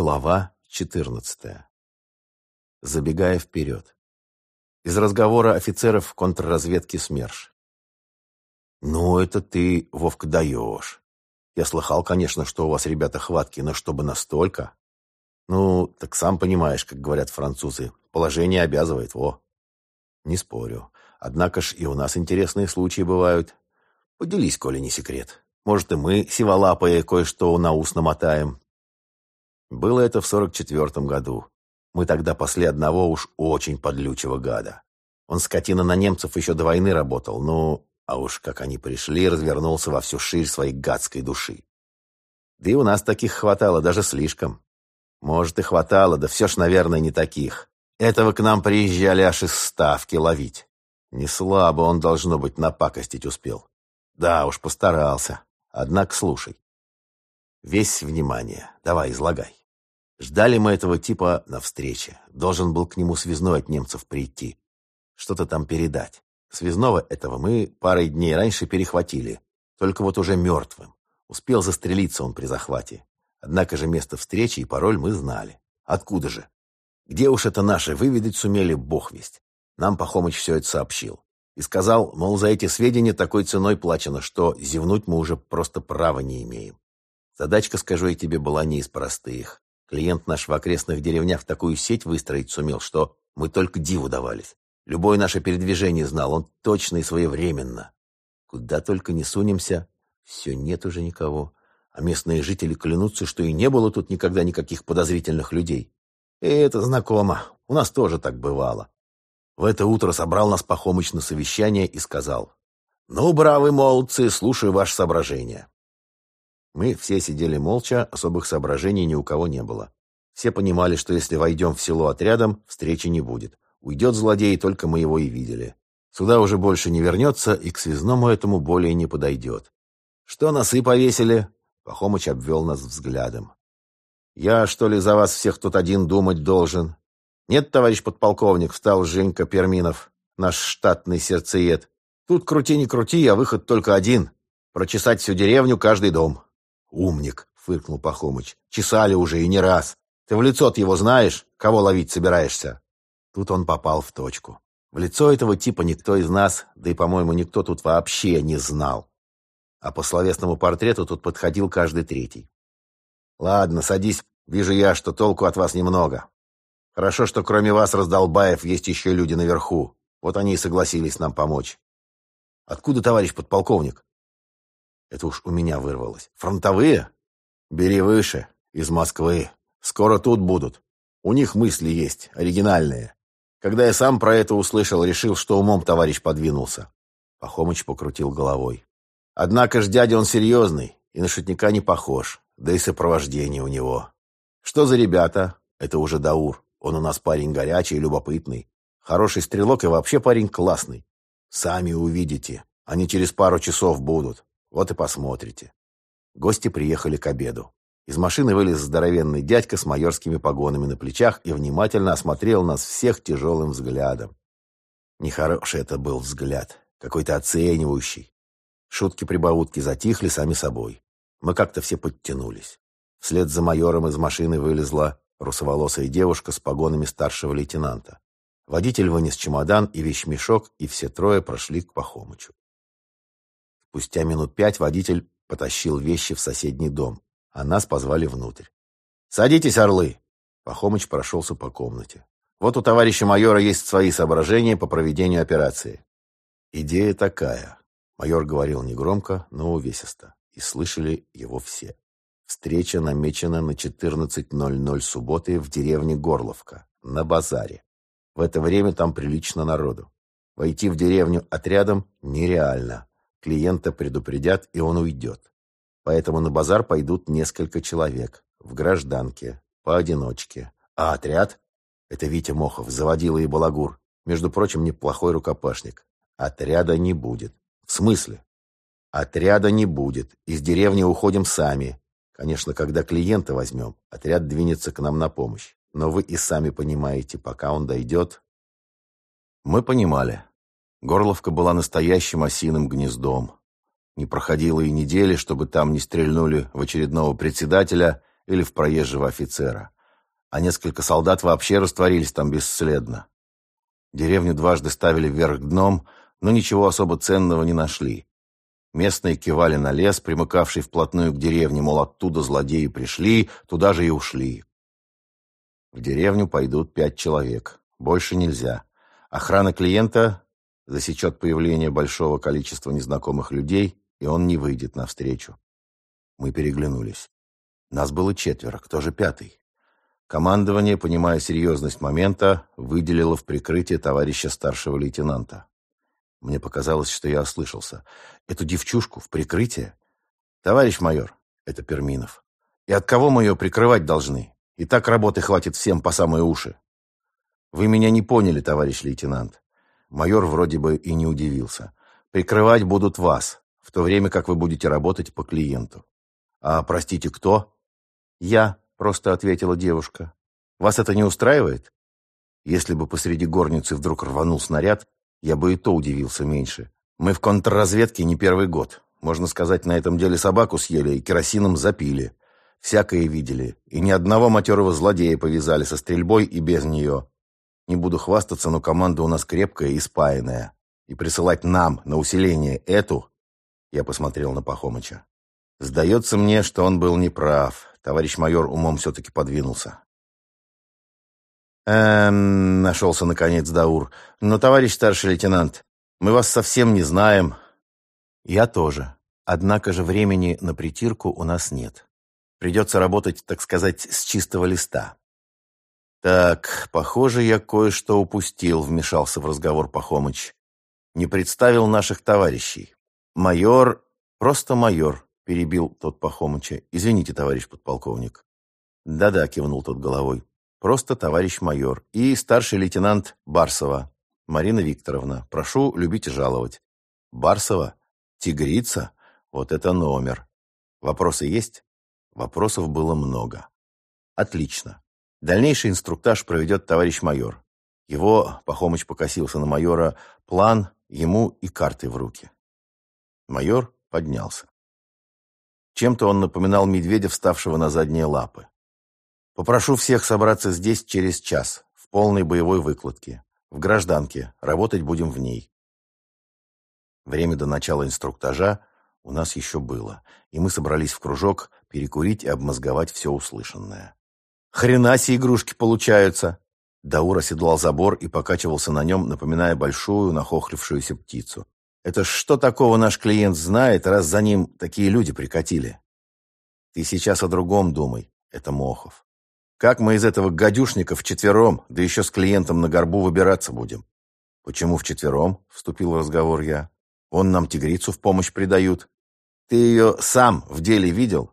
Глава 14. Забегая вперед. Из разговора офицеров контрразведки СМЕРШ. «Ну, это ты, Вовка, даешь. Я слыхал, конечно, что у вас ребята хватки, но чтобы настолько...» «Ну, так сам понимаешь, как говорят французы, положение обязывает, во». «Не спорю. Однако ж и у нас интересные случаи бывают. Поделись, коли не секрет. Может, и мы, сиволапые, кое-что на ус намотаем». Было это в сорок четвертом году. Мы тогда после одного уж очень подлючего гада. Он, скотина, на немцев еще до войны работал, ну, а уж как они пришли, развернулся во всю ширь своей гадской души. Да и у нас таких хватало, даже слишком. Может, и хватало, да все ж, наверное, не таких. Этого к нам приезжали аж из ставки ловить. Не слабо он, должно быть, напакостить успел. Да уж, постарался. Однако слушай. Весь внимание. Давай, излагай. Ждали мы этого типа на встрече. Должен был к нему связной от немцев прийти. Что-то там передать. Связного этого мы парой дней раньше перехватили. Только вот уже мертвым. Успел застрелиться он при захвате. Однако же место встречи и пароль мы знали. Откуда же? Где уж это наши выведать сумели, бог весть. Нам Пахомыч все это сообщил. И сказал, мол, за эти сведения такой ценой плачено, что зевнуть мы уже просто права не имеем. Задачка, скажу я тебе, была не из простых. Клиент наш в окрестных деревнях такую сеть выстроить сумел, что мы только диву давались. Любое наше передвижение знал, он точно и своевременно. Куда только не сунемся, все нет уже никого. А местные жители клянутся, что и не было тут никогда никаких подозрительных людей. И это знакомо, у нас тоже так бывало. В это утро собрал нас Пахомыч на совещание и сказал, «Ну, бравые молодцы, слушаю ваше соображение. Мы все сидели молча, особых соображений ни у кого не было. Все понимали, что если войдем в село отрядом, встречи не будет. Уйдет злодей, только мы его и видели. Сюда уже больше не вернется, и к связному этому более не подойдет. «Что носы повесили?» Пахомыч обвел нас взглядом. «Я, что ли, за вас всех тут один думать должен?» «Нет, товарищ подполковник», — встал Женька Перминов, наш штатный сердцеед. «Тут крути не крути, а выход только один — прочесать всю деревню, каждый дом». «Умник!» — фыркнул Пахомыч. «Чесали уже и не раз. Ты в лицо-то его знаешь, кого ловить собираешься?» Тут он попал в точку. В лицо этого типа никто из нас, да и, по-моему, никто тут вообще не знал. А по словесному портрету тут подходил каждый третий. «Ладно, садись. Вижу я, что толку от вас немного. Хорошо, что кроме вас, раздолбаев, есть еще люди наверху. Вот они и согласились нам помочь. Откуда, товарищ подполковник? Это уж у меня вырвалось. Фронтовые? Бери выше. Из Москвы. Скоро тут будут. У них мысли есть, оригинальные. Когда я сам про это услышал, решил, что умом товарищ подвинулся. Пахомыч покрутил головой. Однако ж дядя он серьезный и на шутника не похож, да и сопровождение у него. Что за ребята? Это уже Даур. Он у нас парень горячий и любопытный. Хороший стрелок и вообще парень классный. Сами увидите. Они через пару часов будут. Вот и посмотрите. Гости приехали к обеду. Из машины вылез здоровенный дядька с майорскими погонами на плечах и внимательно осмотрел нас всех тяжелым взглядом. Нехороший это был взгляд, какой-то оценивающий. Шутки-прибаутки затихли сами собой. Мы как-то все подтянулись. Вслед за майором из машины вылезла русоволосая девушка с погонами старшего лейтенанта. Водитель вынес чемодан и вещмешок, и все трое прошли к Пахомычу. Спустя минут пять водитель потащил вещи в соседний дом, а нас позвали внутрь. «Садитесь, орлы!» Пахомыч прошелся по комнате. «Вот у товарища майора есть свои соображения по проведению операции». «Идея такая», — майор говорил негромко, но увесисто, и слышали его все. Встреча намечена на 14.00 субботы в деревне Горловка, на базаре. В это время там прилично народу. Войти в деревню отрядом нереально. Клиента предупредят, и он уйдет. Поэтому на базар пойдут несколько человек. В гражданке, поодиночке. А отряд? Это Витя Мохов, заводила и балагур. Между прочим, неплохой рукопашник. Отряда не будет. В смысле? Отряда не будет. Из деревни уходим сами. Конечно, когда клиента возьмем, отряд двинется к нам на помощь. Но вы и сами понимаете, пока он дойдет... Мы понимали. Горловка была настоящим осиным гнездом. Не проходило и недели, чтобы там не стрельнули в очередного председателя или в проезжего офицера. А несколько солдат вообще растворились там бесследно. Деревню дважды ставили вверх дном, но ничего особо ценного не нашли. Местные кивали на лес, примыкавший вплотную к деревне, мол, оттуда злодеи пришли, туда же и ушли. В деревню пойдут пять человек. Больше нельзя. Охрана клиента засечет появление большого количества незнакомых людей, и он не выйдет навстречу. Мы переглянулись. Нас было четверо, кто же пятый? Командование, понимая серьезность момента, выделило в прикрытие товарища старшего лейтенанта. Мне показалось, что я ослышался. Эту девчушку в прикрытие? Товарищ майор, это Перминов. И от кого мы ее прикрывать должны? И так работы хватит всем по самые уши. Вы меня не поняли, товарищ лейтенант. Майор вроде бы и не удивился. Прикрывать будут вас, в то время как вы будете работать по клиенту. А, простите, кто? Я, просто ответила девушка. Вас это не устраивает? Если бы посреди горницы вдруг рванул снаряд, я бы и то удивился меньше. Мы в контрразведке не первый год. Можно сказать, на этом деле собаку съели и керосином запили. Всякое видели. И ни одного матерого злодея повязали со стрельбой и без нее. Не буду хвастаться, но команда у нас крепкая и спаянная. И присылать нам на усиление эту... Я посмотрел на Пахомыча. Сдается мне, что он был неправ. Товарищ майор умом все-таки подвинулся. «Эм...» — нашелся наконец Даур. «Но, товарищ старший лейтенант, мы вас совсем не знаем». «Я тоже. Однако же времени на притирку у нас нет. Придется работать, так сказать, с чистого листа». «Так, похоже, я кое-что упустил», — вмешался в разговор Пахомыч. «Не представил наших товарищей. Майор... Просто майор», — перебил тот Пахомыча. «Извините, товарищ подполковник». «Да-да», — кивнул тот головой. Просто товарищ майор. И старший лейтенант Барсова. Марина Викторовна. Прошу любить и жаловать. Барсова? Тигрица? Вот это номер. Вопросы есть? Вопросов было много. Отлично. Дальнейший инструктаж проведет товарищ майор. Его, Пахомыч покосился на майора, план ему и карты в руки. Майор поднялся. Чем-то он напоминал медведя, вставшего на задние лапы. Попрошу всех собраться здесь через час, в полной боевой выкладке. В гражданке. Работать будем в ней. Время до начала инструктажа у нас еще было, и мы собрались в кружок перекурить и обмозговать все услышанное. «Хрена себе игрушки получаются!» Даур оседлал забор и покачивался на нем, напоминая большую нахохлившуюся птицу. «Это что такого наш клиент знает, раз за ним такие люди прикатили?» «Ты сейчас о другом думай. Это Мохов. Как мы из этого гадюшника вчетвером, да еще с клиентом на горбу выбираться будем? Почему вчетвером? Вступил в разговор я. Он нам тигрицу в помощь придают. Ты ее сам в деле видел?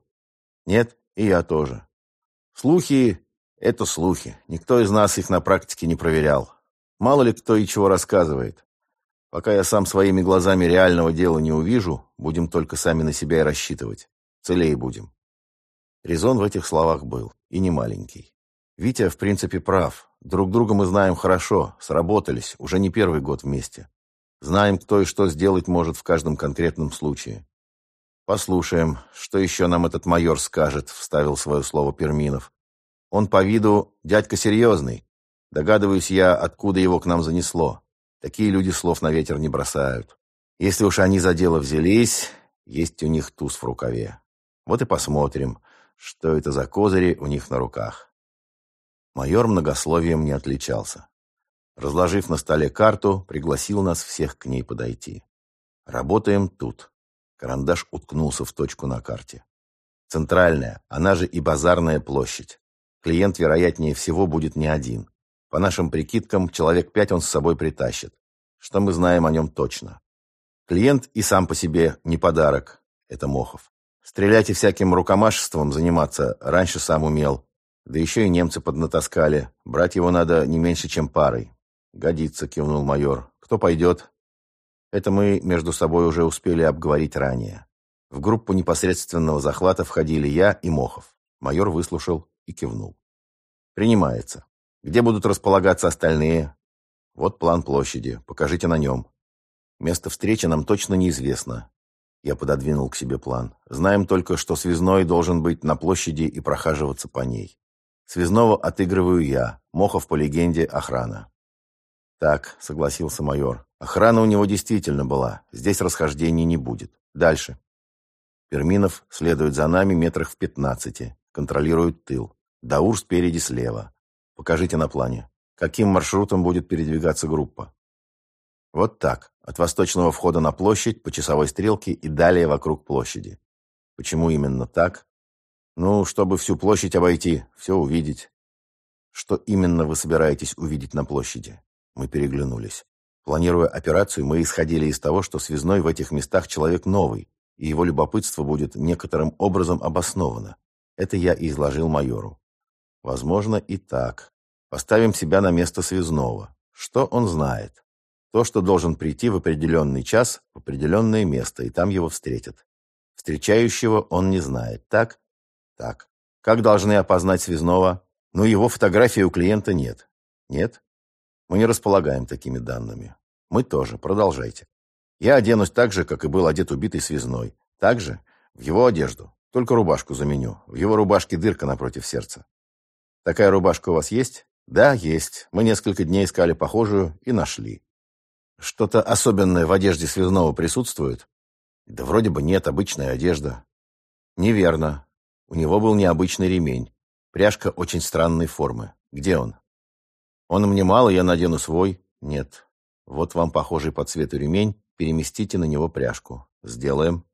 Нет, и я тоже. Слухи — это слухи. Никто из нас их на практике не проверял. Мало ли кто и чего рассказывает. Пока я сам своими глазами реального дела не увижу, будем только сами на себя и рассчитывать. Целее будем. Резон в этих словах был, и не маленький. Витя, в принципе, прав. Друг друга мы знаем хорошо, сработались, уже не первый год вместе. Знаем, кто и что сделать может в каждом конкретном случае. «Послушаем, что еще нам этот майор скажет», — вставил свое слово Перминов. «Он по виду дядька серьезный. Догадываюсь я, откуда его к нам занесло. Такие люди слов на ветер не бросают. Если уж они за дело взялись, есть у них туз в рукаве. Вот и посмотрим, что это за козыри у них на руках. Майор многословием не отличался. Разложив на столе карту, пригласил нас всех к ней подойти. Работаем тут. Карандаш уткнулся в точку на карте. Центральная, она же и базарная площадь. Клиент, вероятнее всего, будет не один. По нашим прикидкам, человек пять он с собой притащит. Что мы знаем о нем точно? Клиент и сам по себе не подарок. Это Мохов. Стрелять и всяким рукомашеством заниматься раньше сам умел. Да еще и немцы поднатаскали. Брать его надо не меньше, чем парой. «Годится», — кивнул майор. «Кто пойдет?» Это мы между собой уже успели обговорить ранее. В группу непосредственного захвата входили я и Мохов. Майор выслушал и кивнул. «Принимается. Где будут располагаться остальные?» «Вот план площади. Покажите на нем». Место встречи нам точно неизвестно. Я пододвинул к себе план. Знаем только, что связной должен быть на площади и прохаживаться по ней. Связного отыгрываю я, Мохов по легенде охрана. Так, согласился майор. Охрана у него действительно была. Здесь расхождений не будет. Дальше. Перминов следует за нами метрах в пятнадцати. Контролирует тыл. Даур спереди слева. Покажите на плане. Каким маршрутом будет передвигаться группа? Вот так. От восточного входа на площадь, по часовой стрелке и далее вокруг площади. Почему именно так? Ну, чтобы всю площадь обойти, все увидеть. Что именно вы собираетесь увидеть на площади? Мы переглянулись. Планируя операцию, мы исходили из того, что связной в этих местах человек новый, и его любопытство будет некоторым образом обосновано. Это я и изложил майору. Возможно, и так. Поставим себя на место связного. Что он знает? То, что должен прийти в определенный час в определенное место, и там его встретят. Встречающего он не знает. Так? Так. Как должны опознать связного? Ну, его фотографии у клиента нет. Нет? Мы не располагаем такими данными. Мы тоже. Продолжайте. Я оденусь так же, как и был одет убитый связной. Так же? В его одежду. Только рубашку заменю. В его рубашке дырка напротив сердца. Такая рубашка у вас есть? Да, есть. Мы несколько дней искали похожую и нашли. Что-то особенное в одежде связного присутствует? Да вроде бы нет, обычная одежда. Неверно. У него был необычный ремень. Пряжка очень странной формы. Где он? Он мне мало, я надену свой. Нет. Вот вам похожий по цвету ремень. Переместите на него пряжку. Сделаем.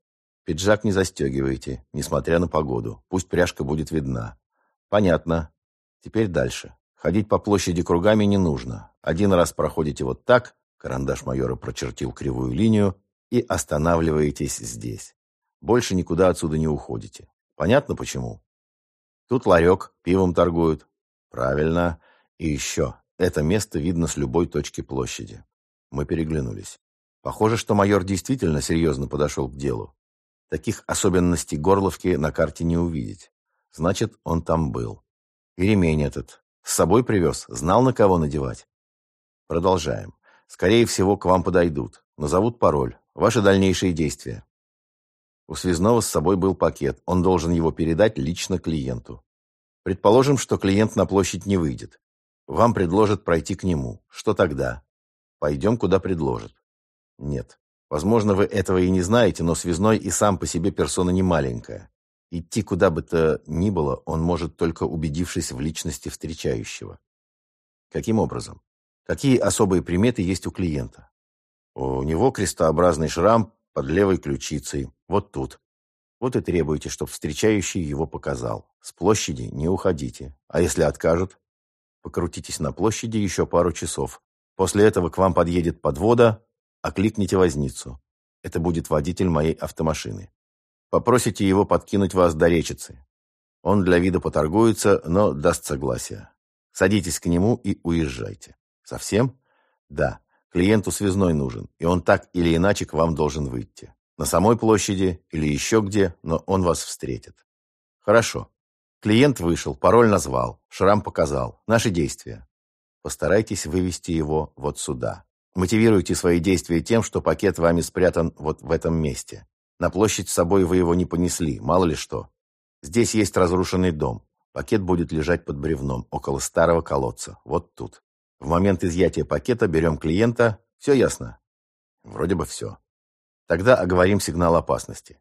Пиджак не застегивайте, несмотря на погоду. Пусть пряжка будет видна. Понятно. Теперь дальше. Ходить по площади кругами не нужно. Один раз проходите вот так, Карандаш майора прочертил кривую линию. И останавливаетесь здесь. Больше никуда отсюда не уходите. Понятно почему? Тут ларек, пивом торгуют. Правильно. И еще. Это место видно с любой точки площади. Мы переглянулись. Похоже, что майор действительно серьезно подошел к делу. Таких особенностей Горловки на карте не увидеть. Значит, он там был. И ремень этот. С собой привез. Знал, на кого надевать. Продолжаем. Скорее всего, к вам подойдут. Назовут пароль. Ваши дальнейшие действия. У связного с собой был пакет. Он должен его передать лично клиенту. Предположим, что клиент на площадь не выйдет. Вам предложат пройти к нему. Что тогда? Пойдем, куда предложат. Нет. Возможно, вы этого и не знаете, но связной и сам по себе персона не маленькая. Идти куда бы то ни было он может только убедившись в личности встречающего. Каким образом? Какие особые приметы есть у клиента? У него крестообразный шрам под левой ключицей, вот тут. Вот и требуйте, чтобы встречающий его показал. С площади не уходите. А если откажут? Покрутитесь на площади еще пару часов. После этого к вам подъедет подвода, окликните возницу. Это будет водитель моей автомашины. Попросите его подкинуть вас до речицы. Он для вида поторгуется, но даст согласие. Садитесь к нему и уезжайте. Совсем? Да. Клиенту связной нужен, и он так или иначе к вам должен выйти. На самой площади или еще где, но он вас встретит. Хорошо. Клиент вышел, пароль назвал, шрам показал. Наши действия. Постарайтесь вывести его вот сюда. Мотивируйте свои действия тем, что пакет вами спрятан вот в этом месте. На площадь с собой вы его не понесли, мало ли что. Здесь есть разрушенный дом. Пакет будет лежать под бревном, около старого колодца, вот тут. В момент изъятия пакета берем клиента. Все ясно? Вроде бы все. Тогда оговорим сигнал опасности.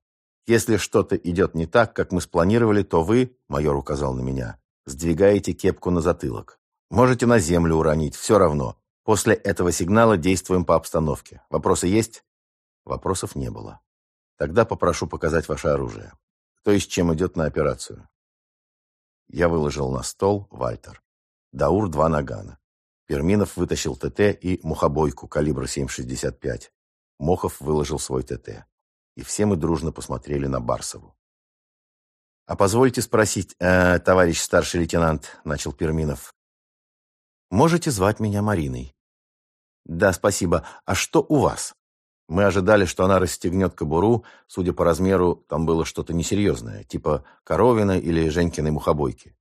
Если что-то идет не так, как мы спланировали, то вы, майор указал на меня, сдвигаете кепку на затылок. Можете на землю уронить, все равно. После этого сигнала действуем по обстановке. Вопросы есть? Вопросов не было. Тогда попрошу показать ваше оружие. И с чем идет на операцию? Я выложил на стол Вальтер. Даур два нагана. Перминов вытащил ТТ и мухобойку калибра 7,65. Мохов выложил свой ТТ. И все мы дружно посмотрели на Барсову. «А позвольте спросить, э, товарищ старший лейтенант», — начал Перминов. «Можете звать меня Мариной?» «Да, спасибо. А что у вас?» Мы ожидали, что она расстегнет кобуру. Судя по размеру, там было что-то несерьезное, типа коровина или Женькиной мухобойки.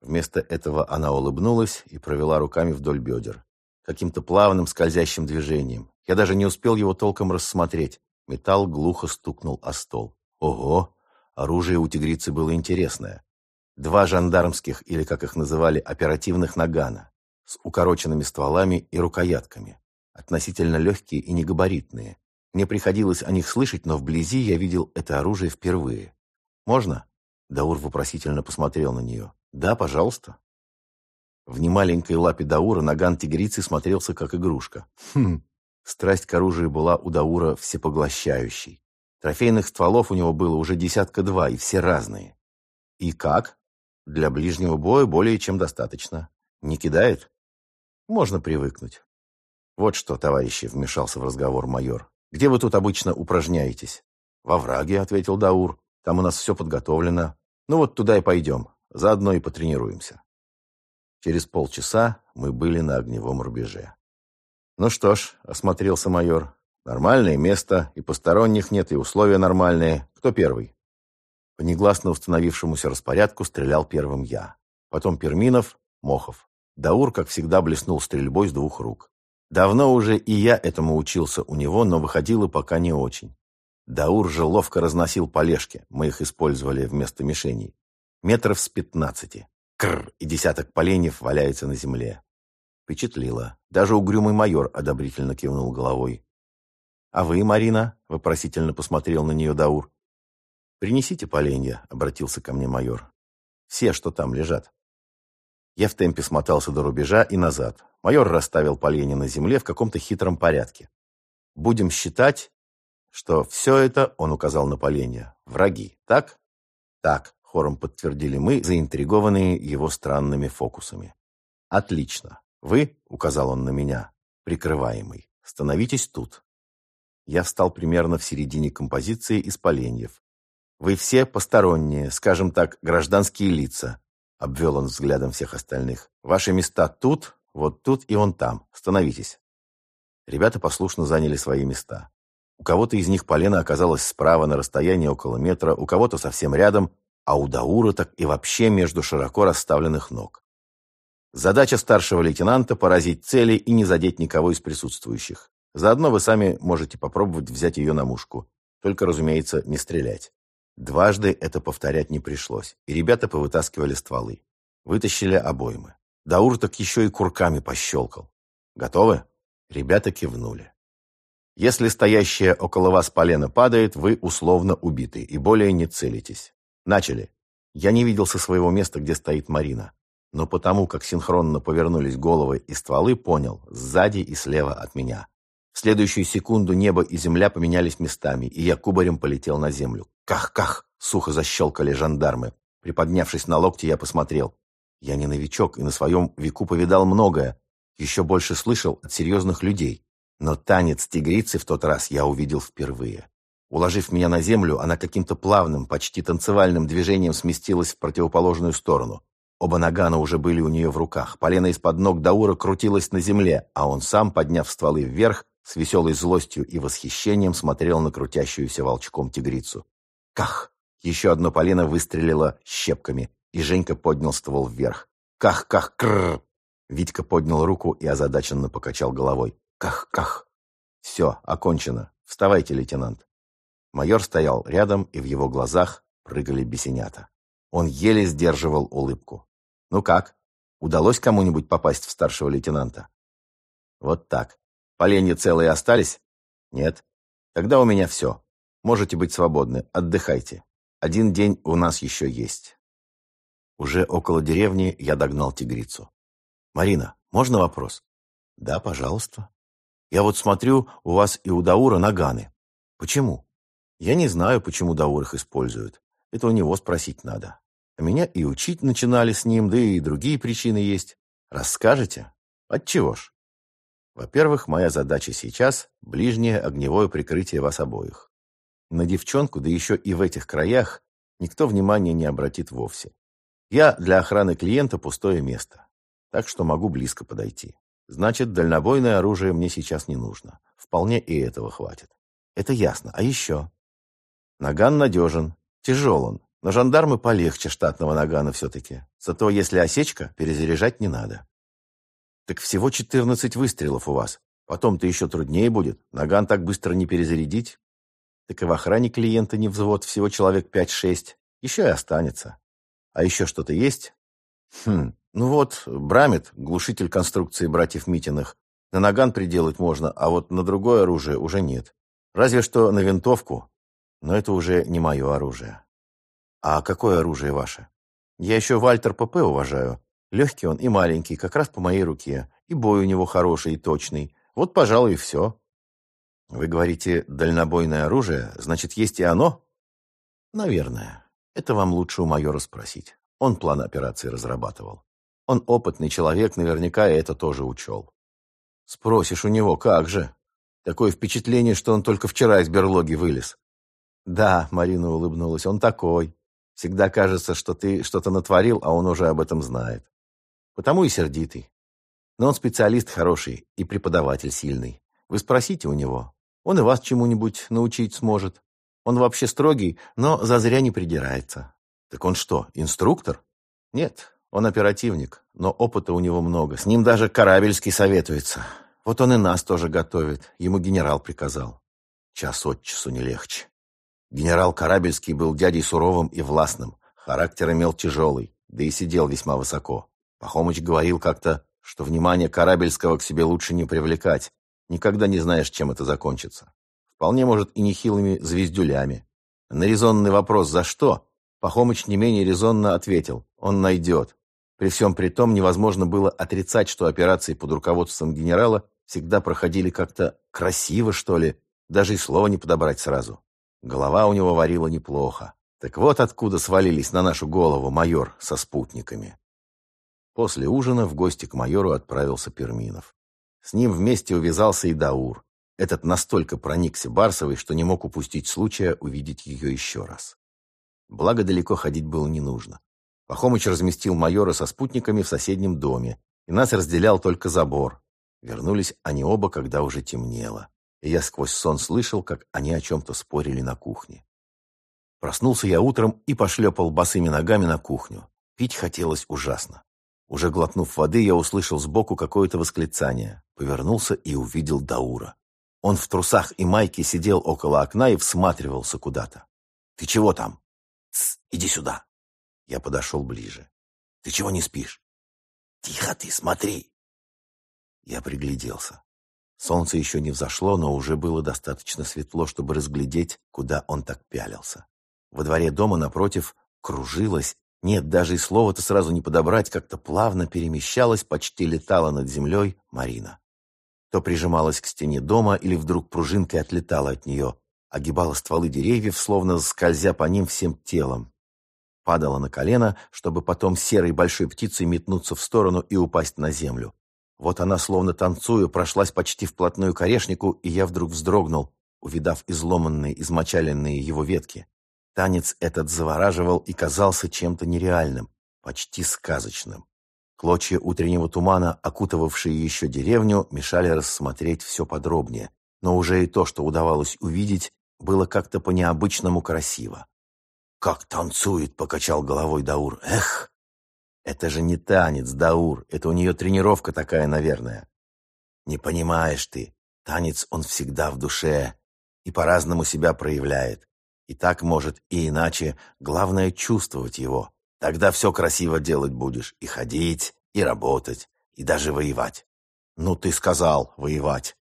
Вместо этого она улыбнулась и провела руками вдоль бедер. Каким-то плавным скользящим движением. Я даже не успел его толком рассмотреть. Металл глухо стукнул о стол. Ого! Оружие у тигрицы было интересное. Два жандармских, или как их называли, оперативных нагана, с укороченными стволами и рукоятками. Относительно легкие и негабаритные. Мне приходилось о них слышать, но вблизи я видел это оружие впервые. «Можно?» Даур вопросительно посмотрел на нее. «Да, пожалуйста». В немаленькой лапе Даура наган тигрицы смотрелся как игрушка. Хм, страсть к оружию была у Даура всепоглощающей. Трофейных стволов у него было уже десятка два, и все разные. И как? Для ближнего боя более чем достаточно. Не кидает? Можно привыкнуть. Вот что, товарищи, вмешался в разговор майор. Где вы тут обычно упражняетесь? Во враге, ответил Даур. Там у нас все подготовлено. Ну вот туда и пойдем. Заодно и потренируемся. Через полчаса мы были на огневом рубеже. «Ну что ж», — осмотрелся майор, — «нормальное место, и посторонних нет, и условия нормальные. Кто первый?» По негласно установившемуся распорядку стрелял первым я. Потом Перминов, Мохов. Даур, как всегда, блеснул стрельбой с двух рук. Давно уже и я этому учился у него, но выходило пока не очень. Даур же ловко разносил полежки, мы их использовали вместо мишеней. Метров с пятнадцати. Крр, и десяток поленьев валяется на земле. Впечатлило. Даже угрюмый майор одобрительно кивнул головой. «А вы, Марина?» — вопросительно посмотрел на нее Даур. «Принесите поленья», — обратился ко мне майор. «Все, что там лежат». Я в темпе смотался до рубежа и назад. Майор расставил поленья на земле в каком-то хитром порядке. «Будем считать, что все это, — он указал на поленья, — враги, так?» «Так», Хором подтвердили мы, заинтригованные его странными фокусами. «Отлично. Вы, — указал он на меня, — прикрываемый, становитесь тут». Я встал примерно в середине композиции из поленьев. «Вы все посторонние, скажем так, гражданские лица», — обвел он взглядом всех остальных. «Ваши места тут, вот тут и он там. Становитесь». Ребята послушно заняли свои места. У кого-то из них полено оказалось справа на расстоянии около метра, у кого-то совсем рядом, а у Даура так и вообще между широко расставленных ног. Задача старшего лейтенанта – поразить цели и не задеть никого из присутствующих. Заодно вы сами можете попробовать взять ее на мушку. Только, разумеется, не стрелять. Дважды это повторять не пришлось, и ребята повытаскивали стволы. Вытащили обоймы. Даур так еще и курками пощелкал. Готовы? Ребята кивнули. Если стоящее около вас полено падает, вы условно убиты и более не целитесь. Начали. Я не видел со своего места, где стоит Марина. Но потому, как синхронно повернулись головы и стволы, понял, сзади и слева от меня. В следующую секунду небо и земля поменялись местами, и я кубарем полетел на землю. «Ках-ках!» — сухо защелкали жандармы. Приподнявшись на локти, я посмотрел. Я не новичок и на своем веку повидал многое. Еще больше слышал от серьезных людей. Но танец тигрицы в тот раз я увидел впервые. Уложив меня на землю, она каким-то плавным, почти танцевальным движением сместилась в противоположную сторону. Оба нагана уже были у нее в руках. Полено из-под ног Даура крутилось на земле, а он сам, подняв стволы вверх, с веселой злостью и восхищением смотрел на крутящуюся волчком тигрицу. Ках! Еще одно полено выстрелило щепками, и Женька поднял ствол вверх. Ках-ках-крррр! Витька поднял руку и озадаченно покачал головой. Ках-ках! Все, окончено. Вставайте, лейтенант. Майор стоял рядом, и в его глазах прыгали бесенята. Он еле сдерживал улыбку. «Ну как? Удалось кому-нибудь попасть в старшего лейтенанта?» «Вот так. Поленья целые остались?» «Нет. Тогда у меня все. Можете быть свободны. Отдыхайте. Один день у нас еще есть». Уже около деревни я догнал тигрицу. «Марина, можно вопрос?» «Да, пожалуйста». «Я вот смотрю, у вас и у Даура наганы. Почему?» Я не знаю, почему Даур их использует. Это у него спросить надо. А меня и учить начинали с ним, да и другие причины есть. Расскажете? Отчего ж? Во-первых, моя задача сейчас – ближнее огневое прикрытие вас обоих. На девчонку, да еще и в этих краях, никто внимания не обратит вовсе. Я для охраны клиента пустое место, так что могу близко подойти. Значит, дальнобойное оружие мне сейчас не нужно. Вполне и этого хватит. Это ясно. А еще? Наган надежен, тяжел он, но жандармы полегче штатного нагана все-таки. Зато если осечка, перезаряжать не надо. Так всего 14 выстрелов у вас. Потом-то еще труднее будет. Наган так быстро не перезарядить. Так и в охране клиента не взвод, всего человек пять-шесть. Еще и останется. А еще что-то есть? Хм, ну вот, Брамет, глушитель конструкции братьев Митиных. На наган приделать можно, а вот на другое оружие уже нет. Разве что на винтовку, но это уже не мое оружие. А какое оружие ваше? Я еще Вальтер ПП уважаю. Легкий он и маленький, как раз по моей руке. И бой у него хороший и точный. Вот, пожалуй, и все. Вы говорите, дальнобойное оружие, значит, есть и оно? Наверное. Это вам лучше у майора спросить. Он план операции разрабатывал. Он опытный человек, наверняка это тоже учел. Спросишь у него, как же? Такое впечатление, что он только вчера из берлоги вылез. Да, Марина улыбнулась, он такой. Всегда кажется, что ты что-то натворил, а он уже об этом знает. Потому и сердитый. Но он специалист хороший и преподаватель сильный. Вы спросите у него. Он и вас чему-нибудь научить сможет. Он вообще строгий, но зазря не придирается. Так он что, инструктор? Нет, он оперативник, но опыта у него много. С ним даже Карабельский советуется. Вот он и нас тоже готовит. Ему генерал приказал. Час от часу не легче. Генерал Карабельский был дядей суровым и властным. Характер имел тяжелый, да и сидел весьма высоко. Пахомыч говорил как-то, что внимание Карабельского к себе лучше не привлекать, Никогда не знаешь, чем это закончится. Вполне может и нехилыми звездюлями. На резонный вопрос «за что?» Пахомыч не менее резонно ответил «он найдет». При всем при том невозможно было отрицать, что операции под руководством генерала всегда проходили как-то красиво, что ли, даже и слова не подобрать сразу. Голова у него варила неплохо. Так вот откуда свалились на нашу голову майор со спутниками. После ужина в гости к майору отправился Перминов. С ним вместе увязался и Даур. Этот настолько проникся Барсовой, что не мог упустить случая увидеть ее еще раз. Благо, далеко ходить было не нужно. Пахомыч разместил майора со спутниками в соседнем доме, и нас разделял только забор. Вернулись они оба, когда уже темнело, и я сквозь сон слышал, как они о чем-то спорили на кухне. Проснулся я утром и пошлепал босыми ногами на кухню. Пить хотелось ужасно. Уже глотнув воды, я услышал сбоку какое-то восклицание. Повернулся и увидел Даура. Он в трусах и майке сидел около окна и всматривался куда-то. «Ты чего там?» «Тсс, иди сюда!» Я подошел ближе. «Ты чего не спишь?» «Тихо ты, смотри!» Я пригляделся. Солнце еще не взошло, но уже было достаточно светло, чтобы разглядеть, куда он так пялился. Во дворе дома напротив кружилась нет, даже и слова-то сразу не подобрать, как-то плавно перемещалась, почти летала над землей Марина. То прижималась к стене дома или вдруг пружинкой отлетала от нее, огибала стволы деревьев, словно скользя по ним всем телом. Падала на колено, чтобы потом серой большой птицей метнуться в сторону и упасть на землю. Вот она, словно танцуя, прошлась почти вплотную к орешнику, и я вдруг вздрогнул, увидав изломанные, измочаленные его ветки. Танец этот завораживал и казался чем-то нереальным, почти сказочным. Клочья утреннего тумана, окутывавшие еще деревню, мешали рассмотреть все подробнее, но уже и то, что удавалось увидеть, было как-то по-необычному красиво. «Как танцует!» — покачал головой Даур. «Эх! Это же не танец, Даур, это у нее тренировка такая, наверное». «Не понимаешь ты, танец он всегда в душе и по-разному себя проявляет. И так, может, и иначе. Главное — чувствовать его. Тогда все красиво делать будешь. И ходить, и работать, и даже воевать. Ну, ты сказал, воевать.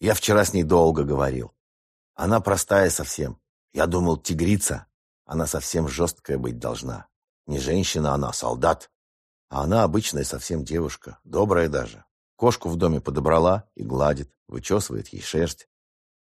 Я вчера с ней долго говорил. Она простая совсем. Я думал, тигрица. Она совсем жесткая быть должна. Не женщина она, а солдат. А она обычная совсем девушка, добрая даже. Кошку в доме подобрала и гладит, вычесывает ей шерсть.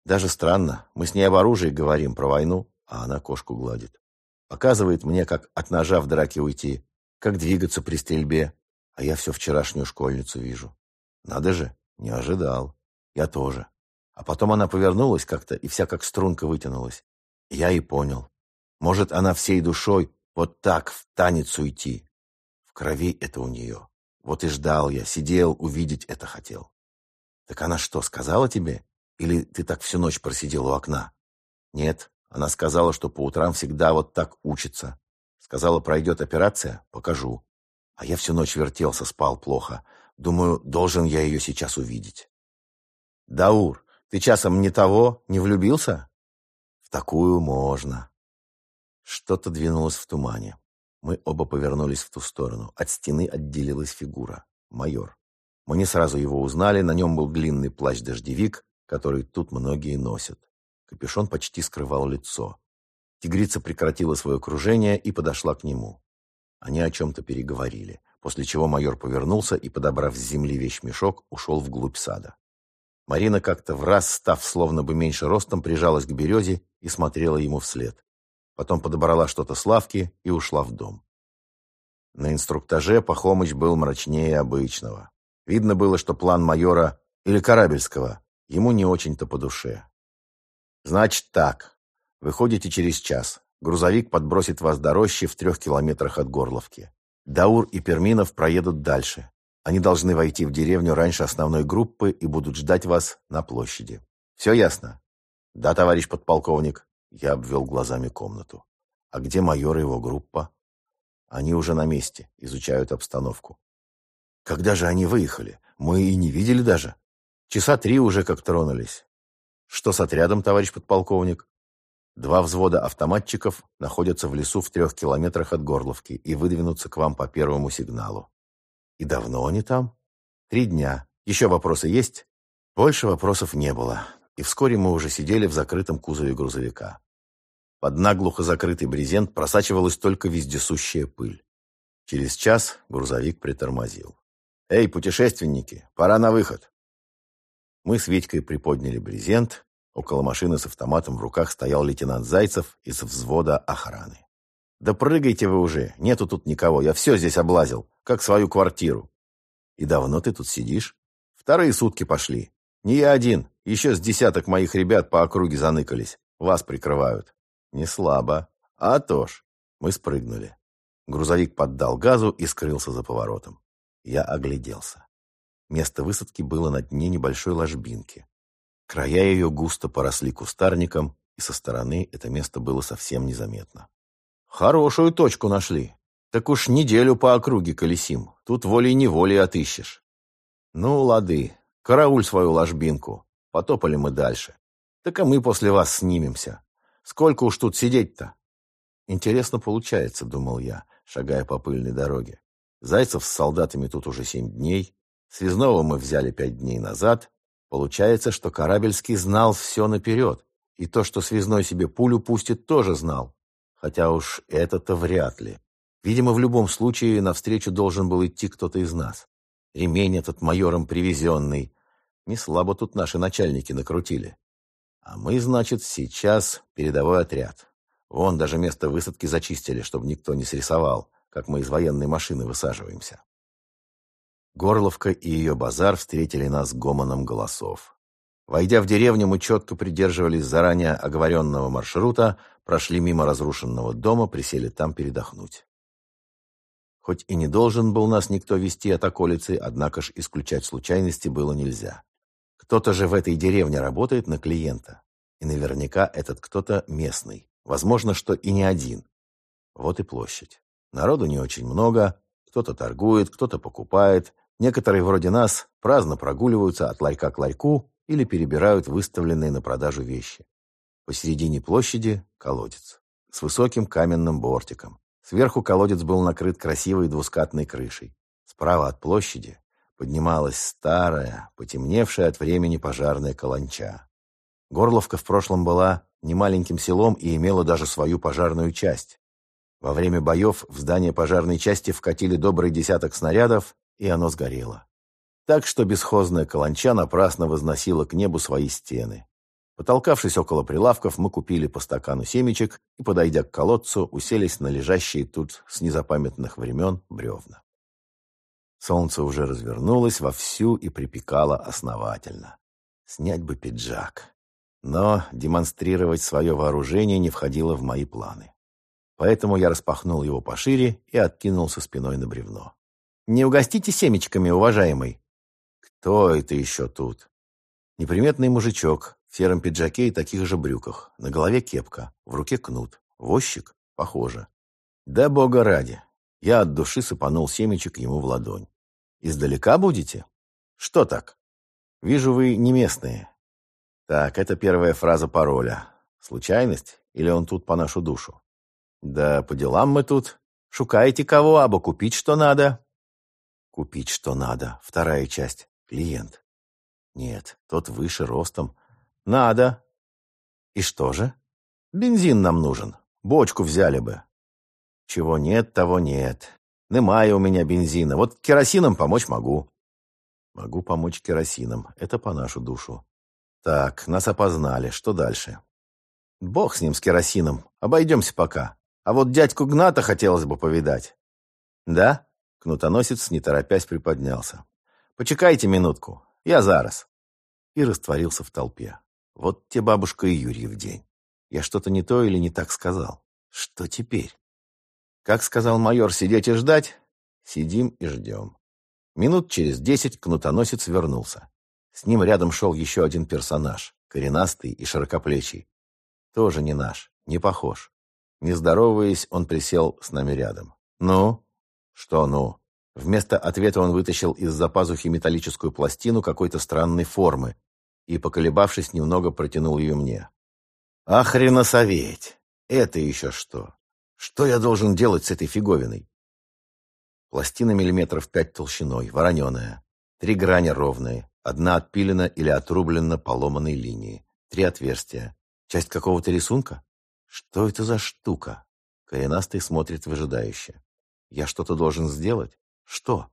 Даже странно, мы с ней об оружии говорим, про войну, а она кошку гладит. Показывает мне, как от ножа в драке уйти, как двигаться при стрельбе, а я все вчерашнюю школьницу вижу. Надо же, не ожидал. Я тоже. А потом она повернулась как-то и вся как струнка вытянулась. Я и понял. Может, она всей душой вот так в танец уйти. Крови это у нее. Вот и ждал я, сидел, увидеть это хотел. Так она что, сказала тебе? Или ты так всю ночь просидел у окна? Нет, она сказала, что по утрам всегда вот так учится. Сказала, пройдет операция, покажу. А я всю ночь вертелся, спал плохо. Думаю, должен я ее сейчас увидеть. Даур, ты часом не того, не влюбился? В такую можно. Что-то двинулось в тумане. Мы оба повернулись в ту сторону. От стены отделилась фигура. Майор. Мы не сразу его узнали. На нем был длинный плащ-дождевик, который тут многие носят. Капюшон почти скрывал лицо. Тигрица прекратила свое кружение и подошла к нему. Они о чем-то переговорили, после чего майор повернулся и, подобрав с земли вещмешок, ушел вглубь сада. Марина как-то в раз, став словно бы меньше ростом, прижалась к березе и смотрела ему вслед. Потом подобрала что-то с лавки и ушла в дом. На инструктаже Пахомыч был мрачнее обычного. Видно было, что план майора или Карабельского ему не очень-то по душе. «Значит так. Выходите через час. Грузовик подбросит вас до рощи в трех километрах от Горловки. Даур и Перминов проедут дальше. Они должны войти в деревню раньше основной группы и будут ждать вас на площади. Все ясно? Да, товарищ подполковник. Я обвел глазами комнату. А где майор и его группа? Они уже на месте, изучают обстановку. Когда же они выехали? Мы и не видели даже. Часа три уже как тронулись. Что с отрядом, товарищ подполковник? Два взвода автоматчиков находятся в лесу в трех километрах от Горловки и выдвинутся к вам по первому сигналу. И давно они там? Три дня. Еще вопросы есть? Больше вопросов не было. И вскоре мы уже сидели в закрытом кузове грузовика. Под наглухо закрытый брезент просачивалась только вездесущая пыль. Через час грузовик притормозил. «Эй, путешественники, пора на выход!» Мы с Витькой приподняли брезент, Около машины с автоматом в руках стоял лейтенант Зайцев из взвода охраны. «Да прыгайте вы уже, нету тут никого, я все здесь облазил, как свою квартиру». «И давно ты тут сидишь?» «Вторые сутки пошли. Не я один, еще с десяток моих ребят по округе заныкались. Вас прикрывают». «Не слабо. А то ж». Мы спрыгнули. Грузовик поддал газу и скрылся за поворотом. Я огляделся. Место высадки было на дне небольшой ложбинки. Края ее густо поросли кустарником, и со стороны это место было совсем незаметно. «Хорошую точку нашли. Так уж неделю по округе колесим. Тут волей-неволей отыщешь». «Ну, лады. Карауль свою ложбинку. Потопали мы дальше. Так и мы после вас снимемся. Сколько уж тут сидеть-то?» «Интересно получается», — думал я, шагая по пыльной дороге. «Зайцев с солдатами тут уже семь дней. Связного мы взяли пять дней назад, Получается, что Карабельский знал все наперед, и то, что связной себе пулю пустит, тоже знал. Хотя уж это-то вряд ли. Видимо, в любом случае навстречу должен был идти кто-то из нас. Ремень этот майором привезенный. Не слабо тут наши начальники накрутили. А мы, значит, сейчас передовой отряд. Вон даже место высадки зачистили, чтобы никто не срисовал, как мы из военной машины высаживаемся. Горловка и ее базар встретили нас гомоном голосов. Войдя в деревню, мы четко придерживались заранее оговоренного маршрута, прошли мимо разрушенного дома, присели там передохнуть. Хоть и не должен был нас никто вести от околицы, однако ж исключать случайности было нельзя. Кто-то же в этой деревне работает на клиента. И наверняка этот кто-то местный. Возможно, что и не один. Вот и площадь. Народу не очень много. Кто-то торгует, кто-то покупает. Некоторые вроде нас праздно прогуливаются от ларька к ларьку или перебирают выставленные на продажу вещи. Посередине площади колодец с высоким каменным бортиком. Сверху колодец был накрыт красивой двускатной крышей. Справа от площади поднималась старая, потемневшая от времени пожарная каланча. Горловка в прошлом была немаленьким селом и имела даже свою пожарную часть. Во время боев в здание пожарной части вкатили добрый десяток снарядов, и оно сгорело. Так что бесхозная каланча напрасно возносила к небу свои стены. Потолкавшись около прилавков, мы купили по стакану семечек и, подойдя к колодцу, уселись на лежащие тут с незапамятных времен бревна. Солнце уже развернулось вовсю и припекало основательно. Снять бы пиджак. Но демонстрировать свое вооружение не входило в мои планы. Поэтому я распахнул его пошире и откинулся спиной на бревно. Не угостите семечками, уважаемый. Кто это еще тут? Неприметный мужичок в сером пиджаке и таких же брюках. На голове кепка, в руке кнут. Возчик? Похоже. Да бога ради. Я от души сыпанул семечек ему в ладонь. Издалека будете? Что так? Вижу, вы не местные. Так, это первая фраза пароля. Случайность? Или он тут по нашу душу? Да по делам мы тут. Шукаете кого, або купить что надо? Купить что надо. Вторая часть. Клиент. Нет, тот выше ростом. Надо. И что же? Бензин нам нужен. Бочку взяли бы. Чего нет, того нет. Немає у меня бензина. Вот керосином помочь могу. Могу помочь керосином. Это по нашу душу. Так, нас опознали. Что дальше? Бог с ним, с керосином. Обойдемся пока. А вот дядьку Гната хотелось бы повидать. Да? Кнутоносец, не торопясь, приподнялся. Почекайте минутку. Я зараз. И растворился в толпе. Вот те бабушка и Юрий в день. Я что-то не то или не так сказал. Что теперь? Как сказал майор, сидеть и ждать? Сидим и ждем. Минут через десять кнутоносец вернулся. С ним рядом шел еще один персонаж, коренастый и широкоплечий. Тоже не наш, не похож. Не здороваясь, он присел с нами рядом. «Ну?» «Что «ну?» Вместо ответа он вытащил из-за пазухи металлическую пластину какой-то странной формы и, поколебавшись, немного протянул ее мне. «Охренасоветь! Это еще что? Что я должен делать с этой фиговиной?» Пластина миллиметров пять толщиной, вороненая. Три грани ровные, одна отпилена или отрублена по ломаной линии. Три отверстия. Часть какого-то рисунка? Что это за штука? Коренастый смотрит выжидающе. Я что-то должен сделать? Что?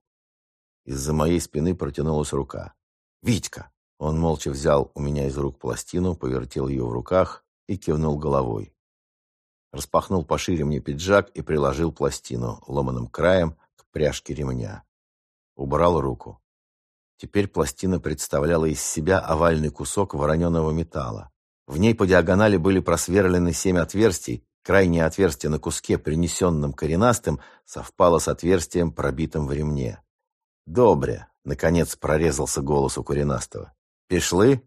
Из-за моей спины протянулась рука. «Витька!» Он молча взял у меня из рук пластину, повертел ее в руках и кивнул головой. Распахнул пошире мне пиджак и приложил пластину ломаным краем к пряжке ремня. Убрал руку. Теперь пластина представляла из себя овальный кусок вороненого металла. В ней по диагонали были просверлены семь отверстий, крайнее отверстие на куске, принесенном коренастым, совпало с отверстием, пробитым в ремне. «Добре!» — наконец прорезался голос у коренастого. «Пішли?»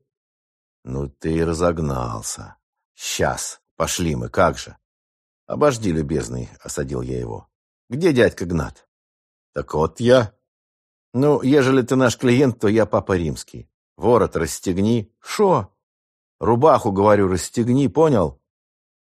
«Ну ты и разогнался. Сейчас. Пошли мы, как же?» «Обожди, любезный», — осадил я его. «Где дядька Гнат?» «Так вот я». «Ну, ежели ты наш клиент, то я папа римский. Ворот расстегни». «Шо?» Рубаху, говорю, расстегни, понял?»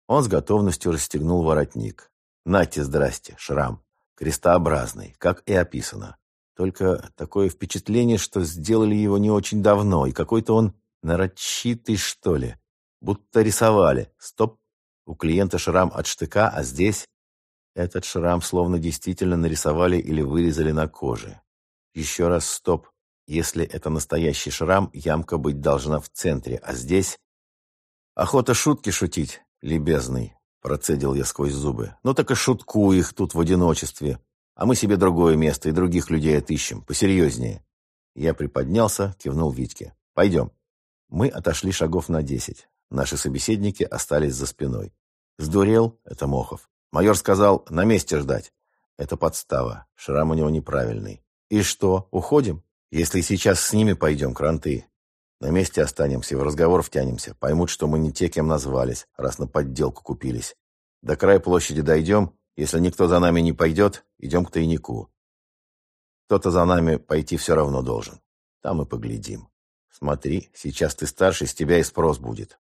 Он с готовностью расстегнул воротник. «Нате, здрасте, шрам. Крестообразный, как и описано. Только такое впечатление, что сделали его не очень давно, и какой-то он нарочитый, что ли. Будто рисовали. Стоп. У клиента шрам от штыка, а здесь... Этот шрам словно действительно нарисовали или вырезали на коже. Еще раз стоп. Если это настоящий шрам, ямка быть должна в центре, а здесь «Охота шутки шутить, любезный», — процедил я сквозь зубы. «Ну так и шутку их тут в одиночестве, а мы себе другое место и других людей отыщем, посерьезнее». Я приподнялся, кивнул Витьке. «Пойдем». Мы отошли шагов на десять. Наши собеседники остались за спиной. «Сдурел?» — это Мохов. Майор сказал, на месте ждать. Это подстава. Шрам у него неправильный. И что, уходим? Если сейчас с ними пойдем, кранты, на месте останемся в разговор втянемся. Поймут, что мы не те, кем назвались, раз на подделку купились. До края площади дойдем. Если никто за нами не пойдет, идем к тайнику. Кто-то за нами пойти все равно должен. Там и поглядим. Смотри, сейчас ты старше, с тебя и спрос будет.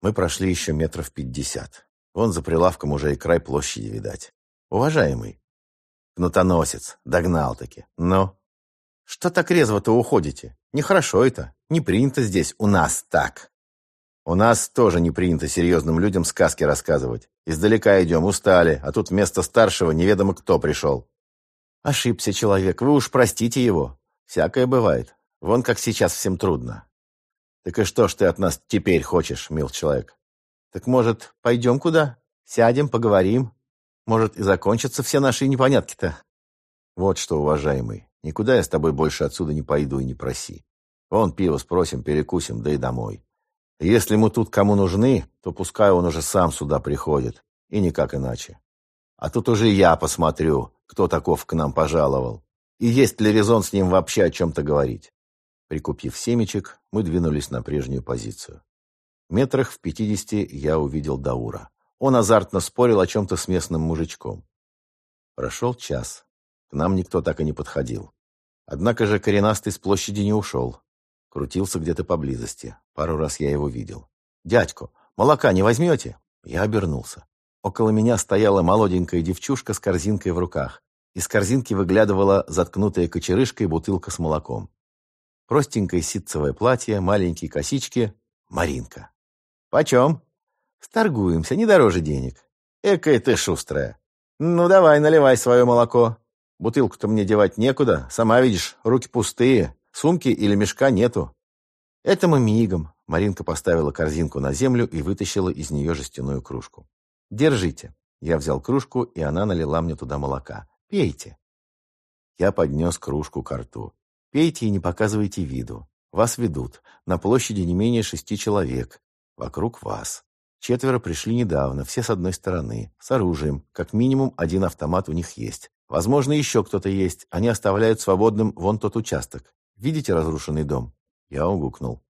Мы прошли еще метров пятьдесят. Вон за прилавком уже и край площади видать. Уважаемый. Кнутоносец. Догнал-таки. Но... Что так резво-то уходите? Нехорошо это. Не принято здесь у нас так. У нас тоже не принято серьезным людям сказки рассказывать. Издалека идем, устали, а тут вместо старшего неведомо кто пришел. Ошибся человек, вы уж простите его. Всякое бывает. Вон как сейчас всем трудно. Так и что ж ты от нас теперь хочешь, мил человек? Так может, пойдем куда? Сядем, поговорим. Может, и закончатся все наши непонятки-то. Вот что, уважаемый, Никуда я с тобой больше отсюда не пойду и не проси. Вон пиво спросим, перекусим, да и домой. Если мы тут кому нужны, то пускай он уже сам сюда приходит. И никак иначе. А тут уже я посмотрю, кто таков к нам пожаловал. И есть ли резон с ним вообще о чем-то говорить. Прикупив семечек, мы двинулись на прежнюю позицию. Метрах в пятидесяти я увидел Даура. Он азартно спорил о чем-то с местным мужичком. Прошел час. К нам никто так и не подходил. Однако же коренастый с площади не ушел. Крутился где-то поблизости. Пару раз я его видел. «Дядько, Молока не возьмете?» Я обернулся. Около меня стояла молоденькая девчушка с корзинкой в руках. Из корзинки выглядывала заткнутая кочерышкой бутылка с молоком. Простенькое ситцевое платье, маленькие косички. Маринка. «Почем?» «Сторгуемся, не дороже денег». «Экая ты шустрая». «Ну, давай, наливай свое молоко. Бутылку-то мне девать некуда. Сама видишь, руки пустые. Сумки или мешка нету». «Это мы мигом». Маринка поставила корзинку на землю и вытащила из нее жестяную кружку. «Держите». Я взял кружку, и она налила мне туда молока. «Пейте». Я поднес кружку к рту. «Пейте и не показывайте виду. Вас ведут. На площади не менее шести человек. Вокруг вас. Четверо пришли недавно, все с одной стороны, с оружием. Как минимум один автомат у них есть. Возможно, еще кто-то есть. Они оставляют свободным вон тот участок. Видите разрушенный дом? Я угукнул.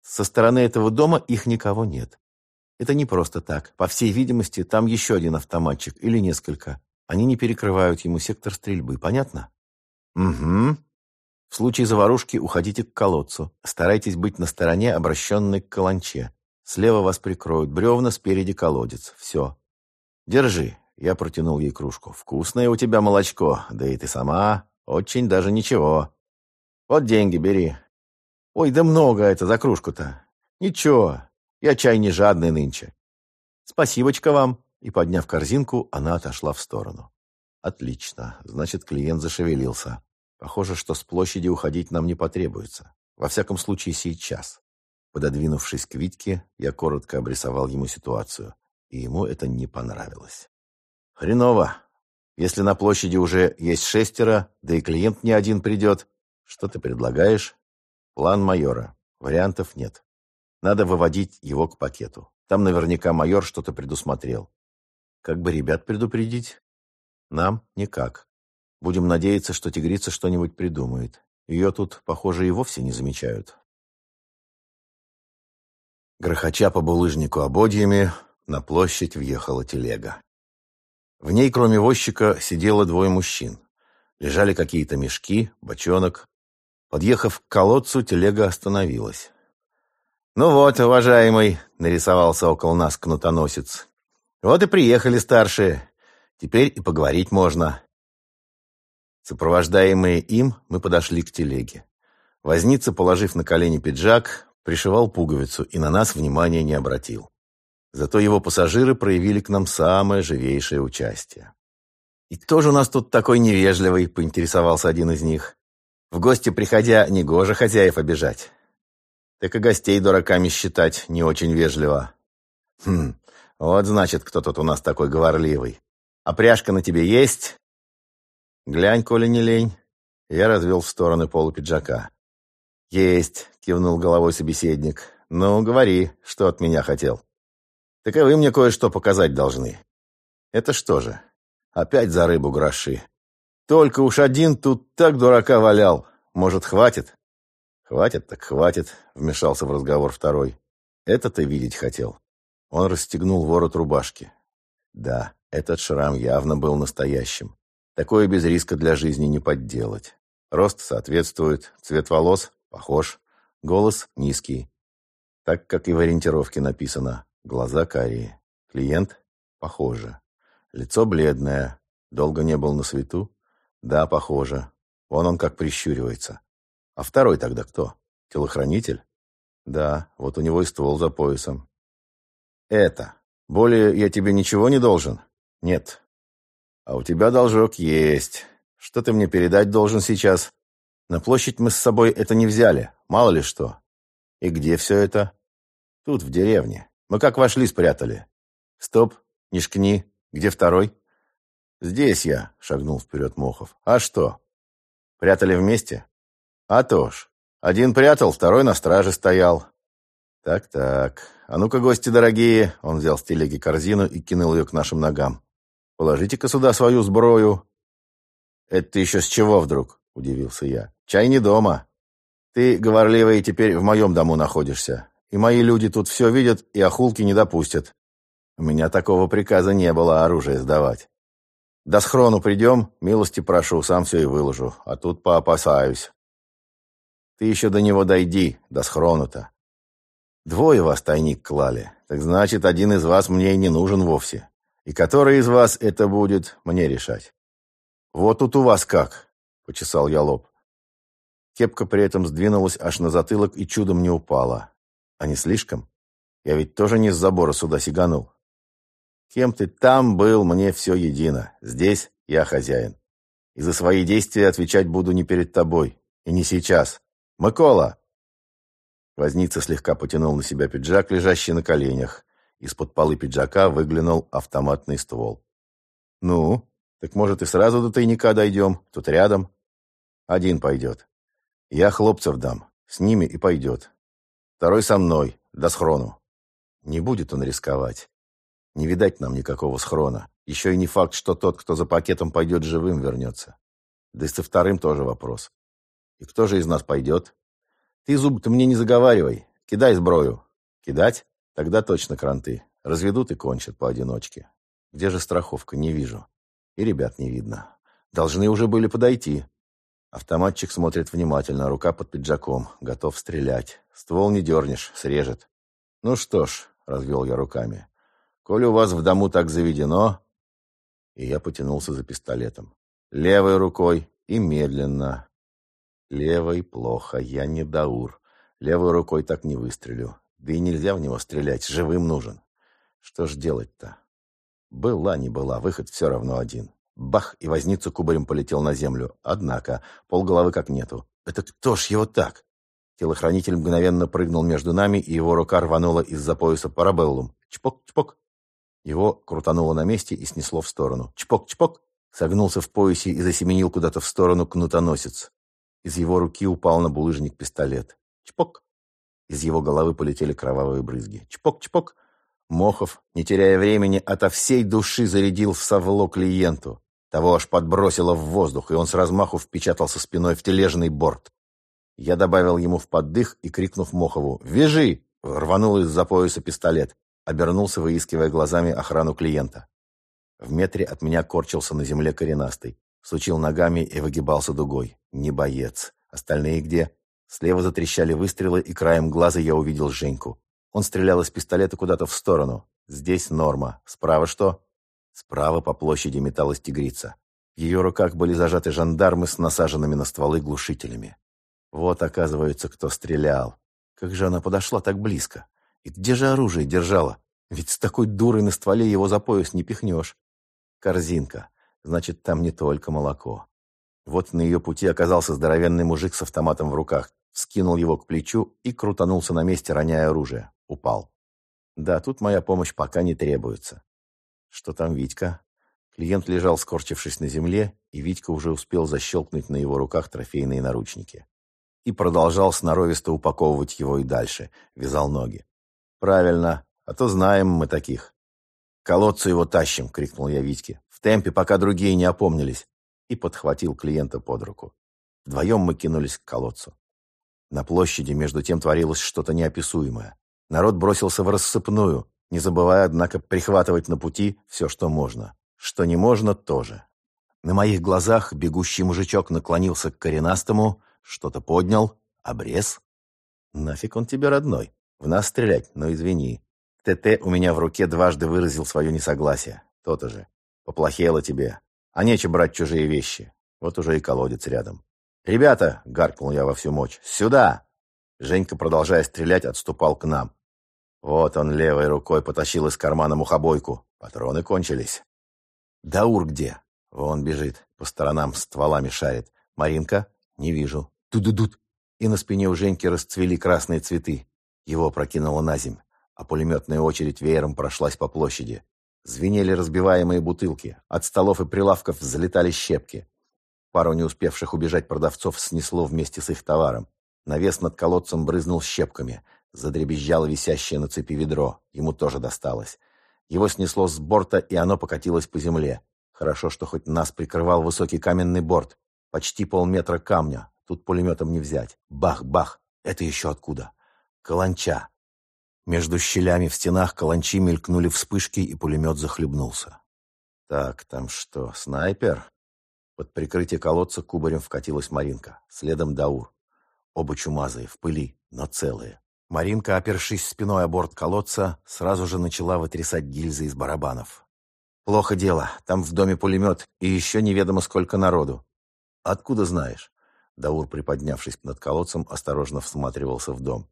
Со стороны этого дома их никого нет. Это не просто так. По всей видимости, там еще один автоматчик или несколько. Они не перекрывают ему сектор стрельбы, понятно? Угу. В случае заварушки уходите к колодцу. Старайтесь быть на стороне, обращенной к каланче. Слева вас прикроют бревна, спереди колодец. Все. Держи. Я протянул ей кружку. Вкусное у тебя молочко, да и ты сама. Очень даже ничего. Вот деньги бери. Ой, да много это за кружку-то. Ничего, я чай не жадный нынче. Спасибочка вам. И, подняв корзинку, она отошла в сторону. Отлично. Значит, клиент зашевелился. Похоже, что с площади уходить нам не потребуется. Во всяком случае, сейчас. Пододвинувшись к Витьке, я коротко обрисовал ему ситуацию, и ему это не понравилось. «Хреново. Если на площади уже есть шестеро, да и клиент не один придет, что ты предлагаешь?» «План майора. Вариантов нет. Надо выводить его к пакету. Там наверняка майор что-то предусмотрел. Как бы ребят предупредить? Нам никак. Будем надеяться, что тигрица что-нибудь придумает. Ее тут, похоже, и вовсе не замечают. Грохоча по булыжнику ободьями, на площадь въехала телега. В ней, кроме возчика, сидело двое мужчин. Лежали какие-то мешки, бочонок. Подъехав к колодцу, телега остановилась. «Ну вот, уважаемый», — нарисовался около нас кнутоносец. «Вот и приехали старшие. Теперь и поговорить можно. Сопровождаемые им, мы подошли к телеге. Возница, положив на колени пиджак, пришивал пуговицу и на нас внимания не обратил. Зато его пассажиры проявили к нам самое живейшее участие. «И кто же у нас тут такой невежливый?» — поинтересовался один из них. «В гости приходя, негоже хозяев обижать. Так и гостей дураками считать не очень вежливо». «Хм, вот значит, кто тут у нас такой говорливый. А пряжка на тебе есть?» «Глянь, коли не лень». Я развел в стороны полу пиджака. «Есть», — кивнул головой собеседник. «Ну, говори, что от меня хотел». «Так и вы мне кое-что показать должны». «Это что же? Опять за рыбу гроши. Только уж один тут так дурака валял. Может, хватит?» «Хватит, так хватит», — вмешался в разговор второй. «Это ты видеть хотел». Он расстегнул ворот рубашки. Да, этот шрам явно был настоящим. Такое без риска для жизни не подделать. Рост соответствует, цвет волос похож, голос низкий. Так, как и в ориентировке написано, глаза карие. Клиент похоже. Лицо бледное. Долго не был на свету? Да, похоже. Вон он как прищуривается. А второй тогда кто? Телохранитель? Да, вот у него и ствол за поясом. Это. Более я тебе ничего не должен? Нет, а у тебя должок есть. Что ты мне передать должен сейчас? На площадь мы с собой это не взяли, мало ли что. И где все это? Тут, в деревне. Мы как вошли, спрятали. Стоп, не шкни. Где второй? Здесь я, шагнул вперед Мохов. А что? Прятали вместе? А то ж. Один прятал, второй на страже стоял. Так-так. А ну-ка, гости дорогие. Он взял с телеги корзину и кинул ее к нашим ногам. Положите-ка сюда свою сброю». «Это еще с чего вдруг?» — удивился я. «Чай не дома. Ты, говорливый, теперь в моем дому находишься. И мои люди тут все видят и охулки не допустят. У меня такого приказа не было оружие сдавать. До схрону придем, милости прошу, сам все и выложу. А тут поопасаюсь. Ты еще до него дойди, до схрону-то. Двое вас тайник клали. Так значит, один из вас мне и не нужен вовсе. И который из вас это будет, мне решать. Вот тут у вас как, почесал я лоб. Кепка при этом сдвинулась аж на затылок и чудом не упала. А не слишком? Я ведь тоже не с забора сюда сиганул. Кем ты там был, мне все едино. Здесь я хозяин. И за свои действия отвечать буду не перед тобой. И не сейчас. Микола!» Возница слегка потянул на себя пиджак, лежащий на коленях. Из-под полы пиджака выглянул автоматный ствол. «Ну, так может и сразу до тайника дойдем? Тут рядом. Один пойдет. Я хлопцев дам. С ними и пойдет. Второй со мной, до схрону. Не будет он рисковать. Не видать нам никакого схрона. Еще и не факт, что тот, кто за пакетом пойдет живым, вернется. Да и со вторым тоже вопрос. И кто же из нас пойдет? Ты зуб-то мне не заговаривай. Кидай сброю. Кидать? Тогда точно кранты. Разведут и кончат поодиночке. Где же страховка? Не вижу. И ребят не видно. Должны уже были подойти. Автоматчик смотрит внимательно, рука под пиджаком, готов стрелять. Ствол не дернешь, срежет. Ну что ж, развел я руками. Коли у вас в дому так заведено, и я потянулся за пистолетом. Левой рукой и медленно. Левой плохо, я не даур. Левой рукой так не выстрелю. Да и нельзя в него стрелять, живым нужен. Что ж делать-то? Была не была, выход все равно один. Бах, и возница кубарем полетел на землю. Однако, полголовы как нету. Это кто ж его так? Телохранитель мгновенно прыгнул между нами, и его рука рванула из-за пояса парабеллум. Чпок-чпок. Его крутануло на месте и снесло в сторону. Чпок-чпок! Согнулся в поясе и засеменил куда-то в сторону кнутоносец. Из его руки упал на булыжник пистолет. Чпок! Из его головы полетели кровавые брызги. Чпок-чпок! Мохов, не теряя времени, ото всей души зарядил в совло клиенту. Того аж подбросило в воздух, и он с размаху впечатался спиной в тележный борт. Я добавил ему в поддых и, крикнув Мохову «Вяжи!», рванул из-за пояса пистолет. Обернулся, выискивая глазами охрану клиента. В метре от меня корчился на земле коренастый. Сучил ногами и выгибался дугой. Не боец. Остальные где? Слева затрещали выстрелы, и краем глаза я увидел Женьку. Он стрелял из пистолета куда-то в сторону. Здесь норма. Справа что? Справа по площади металась тигрица. В ее руках были зажаты жандармы с насаженными на стволы глушителями. Вот, оказывается, кто стрелял. Как же она подошла так близко? И где же оружие держала? Ведь с такой дурой на стволе его за пояс не пихнешь. Корзинка. Значит, там не только молоко. Вот на ее пути оказался здоровенный мужик с автоматом в руках. Скинул его к плечу и крутанулся на месте, роняя оружие. Упал. Да, тут моя помощь пока не требуется. Что там Витька? Клиент лежал, скорчившись на земле, и Витька уже успел защелкнуть на его руках трофейные наручники. И продолжал сноровисто упаковывать его и дальше, вязал ноги. «Правильно, а то знаем мы таких». «К колодцу его тащим!» — крикнул я Витьке. «В темпе, пока другие не опомнились!» И подхватил клиента под руку. Вдвоем мы кинулись к колодцу. На площади между тем творилось что-то неописуемое. Народ бросился в рассыпную, не забывая, однако, прихватывать на пути все, что можно. Что не можно, тоже. На моих глазах бегущий мужичок наклонился к коренастому, что-то поднял, обрез. «Нафиг он тебе, родной?» В нас стрелять, но извини. ТТ у меня в руке дважды выразил свое несогласие. То-то же. Поплохело тебе. А нечего брать чужие вещи. Вот уже и колодец рядом. «Ребята!» — гаркнул я во всю мощь. «Сюда!» Женька, продолжая стрелять, отступал к нам. Вот он левой рукой потащил из кармана мухобойку. Патроны кончились. «Даур где?» Вон бежит, по сторонам стволами шарит. «Маринка?» «Не вижу». «Ту-ду-дут!» И на спине у Женьки расцвели красные цветы. Его прокинуло на земь, а пулеметная очередь веером прошлась по площади. Звенели разбиваемые бутылки, от столов и прилавков взлетали щепки. Пару не успевших убежать продавцов снесло вместе с их товаром. Навес над колодцем брызнул щепками. Задребезжало висящее на цепи ведро. Ему тоже досталось. Его снесло с борта, и оно покатилось по земле. Хорошо, что хоть нас прикрывал высокий каменный борт. Почти полметра камня. Тут пулеметом не взять. Бах-бах. Это еще откуда? Каланча. Между щелями в стенах каланчи мелькнули вспышки, и пулемет захлебнулся. Так, там что, снайпер? Под прикрытие колодца кубарем вкатилась Маринка. Следом Даур. Оба чумазые, в пыли, но целые. Маринка, опершись спиной о борт колодца, сразу же начала вытрясать гильзы из барабанов. «Плохо дело. Там в доме пулемет, и еще неведомо сколько народу». «Откуда знаешь?» Даур, приподнявшись над колодцем, осторожно всматривался в дом.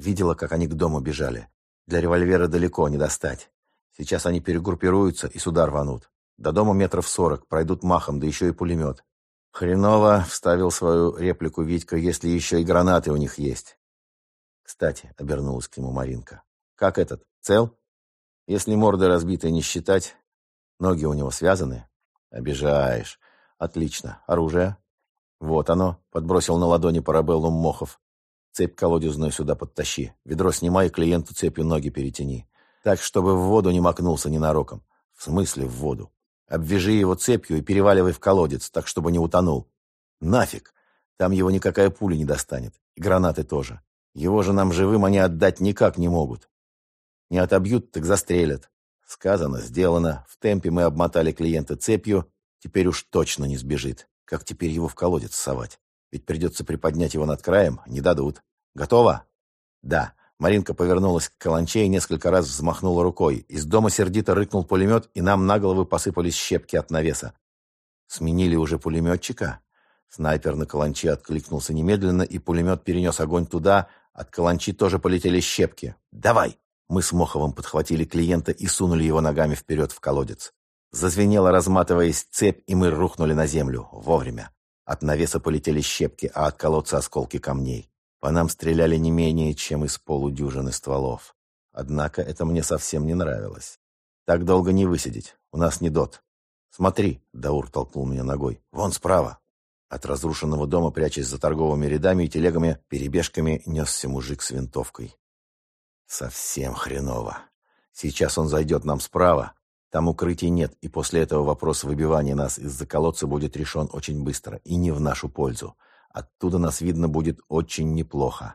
Видела, как они к дому бежали. Для револьвера далеко не достать. Сейчас они перегруппируются и сюда рванут. До дома метров сорок, пройдут махом, да еще и пулемет. Хреново вставил свою реплику Витька, если еще и гранаты у них есть. Кстати, обернулась к нему Маринка. Как этот? Цел? Если морда разбитая не считать, ноги у него связаны? Обижаешь. Отлично. Оружие? Вот оно, подбросил на ладони парабеллум Мохов. Цепь колодезную сюда подтащи. Ведро снимай клиенту цепью ноги перетяни. Так, чтобы в воду не макнулся ненароком. В смысле в воду? Обвяжи его цепью и переваливай в колодец, так, чтобы не утонул. Нафиг! Там его никакая пуля не достанет. И гранаты тоже. Его же нам живым они отдать никак не могут. Не отобьют, так застрелят. Сказано, сделано. В темпе мы обмотали клиента цепью. Теперь уж точно не сбежит. Как теперь его в колодец совать? Ведь придется приподнять его над краем. Не дадут. Готово? Да. Маринка повернулась к каланче и несколько раз взмахнула рукой. Из дома сердито рыкнул пулемет, и нам на головы посыпались щепки от навеса. Сменили уже пулеметчика? Снайпер на каланче откликнулся немедленно, и пулемет перенес огонь туда, от каланчи тоже полетели щепки. «Давай!» Мы с Моховым подхватили клиента и сунули его ногами вперед в колодец. Зазвенела, разматываясь цепь, и мы рухнули на землю. Вовремя. От навеса полетели щепки, а от колодца осколки камней. По нам стреляли не менее, чем из полудюжины стволов. Однако это мне совсем не нравилось. Так долго не высидеть. У нас не дот. «Смотри!» — Даур толкнул меня ногой. «Вон справа!» От разрушенного дома, прячась за торговыми рядами и телегами, перебежками несся мужик с винтовкой. Совсем хреново. Сейчас он зайдет нам справа. Там укрытий нет, и после этого вопрос выбивания нас из-за колодца будет решен очень быстро и не в нашу пользу. Оттуда нас видно будет очень неплохо.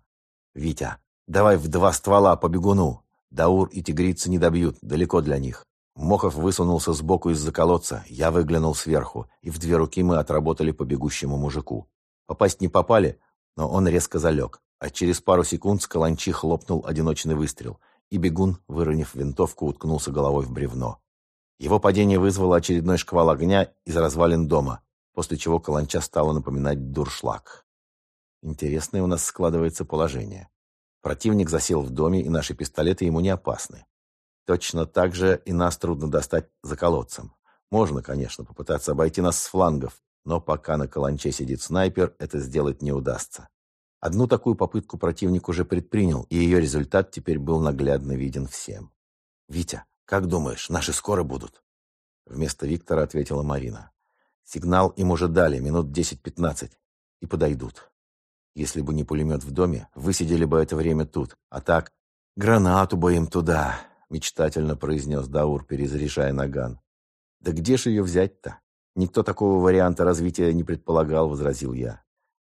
Витя, давай в два ствола по бегуну. Даур и тигрицы не добьют, далеко для них. Мохов высунулся сбоку из-за колодца, я выглянул сверху, и в две руки мы отработали по бегущему мужику. Попасть не попали, но он резко залег, а через пару секунд с каланчи хлопнул одиночный выстрел, и бегун, выронив винтовку, уткнулся головой в бревно. Его падение вызвало очередной шквал огня из развалин дома, после чего каланча стала напоминать дуршлаг. Интересное у нас складывается положение. Противник засел в доме, и наши пистолеты ему не опасны. Точно так же и нас трудно достать за колодцем. Можно, конечно, попытаться обойти нас с флангов, но пока на каланче сидит снайпер, это сделать не удастся. Одну такую попытку противник уже предпринял, и ее результат теперь был наглядно виден всем. «Витя, как думаешь, наши скоро будут?» Вместо Виктора ответила Марина. «Сигнал им уже дали, минут десять-пятнадцать, и подойдут. Если бы не пулемет в доме, высидели бы это время тут, а так, гранату бы им туда!» — мечтательно произнес Даур, перезаряжая наган. «Да где же ее взять-то? Никто такого варианта развития не предполагал», — возразил я.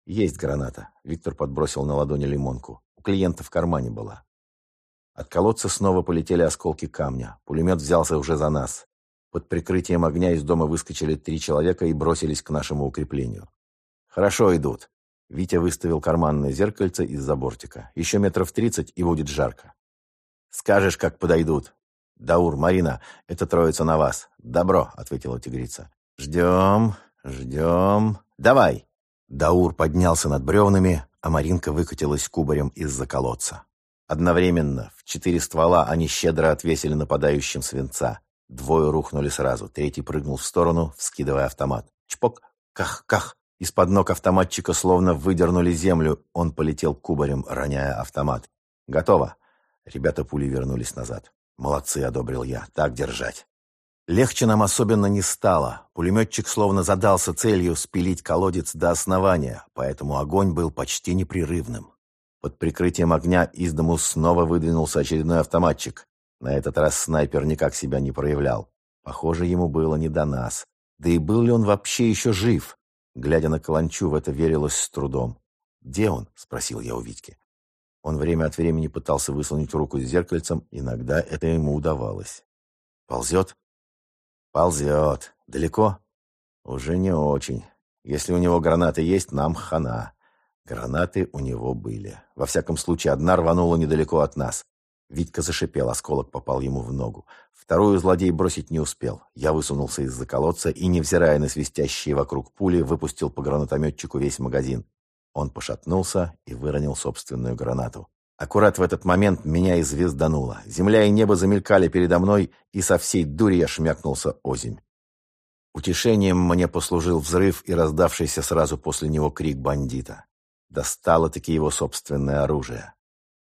«Есть граната», — Виктор подбросил на ладони лимонку. «У клиента в кармане была». От колодца снова полетели осколки камня. Пулемет взялся уже за нас. Под прикрытием огня из дома выскочили три человека и бросились к нашему укреплению. «Хорошо идут». Витя выставил карманное зеркальце из-за бортика. «Еще метров тридцать, и будет жарко». Скажешь, как подойдут. Даур, Марина, это троица на вас. Добро, ответила тигрица. Ждем, ждем. Давай. Даур поднялся над бревнами, а Маринка выкатилась кубарем из-за колодца. Одновременно в четыре ствола они щедро отвесили нападающим свинца. Двое рухнули сразу, третий прыгнул в сторону, вскидывая автомат. Чпок, ках-ках. Из-под ног автоматчика словно выдернули землю. Он полетел кубарем, роняя автомат. Готово. Ребята пули вернулись назад. «Молодцы», — одобрил я. «Так держать». Легче нам особенно не стало. Пулеметчик словно задался целью спилить колодец до основания, поэтому огонь был почти непрерывным. Под прикрытием огня из дому снова выдвинулся очередной автоматчик. На этот раз снайпер никак себя не проявлял. Похоже, ему было не до нас. Да и был ли он вообще еще жив? Глядя на Каланчу, в это верилось с трудом. «Где он?» — спросил я у Витьки. Он время от времени пытался высунуть руку с зеркальцем, иногда это ему удавалось. «Ползет?» «Ползет. Далеко?» «Уже не очень. Если у него гранаты есть, нам хана. Гранаты у него были. Во всяком случае, одна рванула недалеко от нас. Витька зашипел, осколок попал ему в ногу. Вторую злодей бросить не успел. Я высунулся из-за колодца и, невзирая на свистящие вокруг пули, выпустил по гранатометчику весь магазин. Он пошатнулся и выронил собственную гранату. Аккурат в этот момент меня и звездануло. Земля и небо замелькали передо мной, и со всей дури я шмякнулся озимь. Утешением мне послужил взрыв и раздавшийся сразу после него крик бандита. Достало-таки его собственное оружие.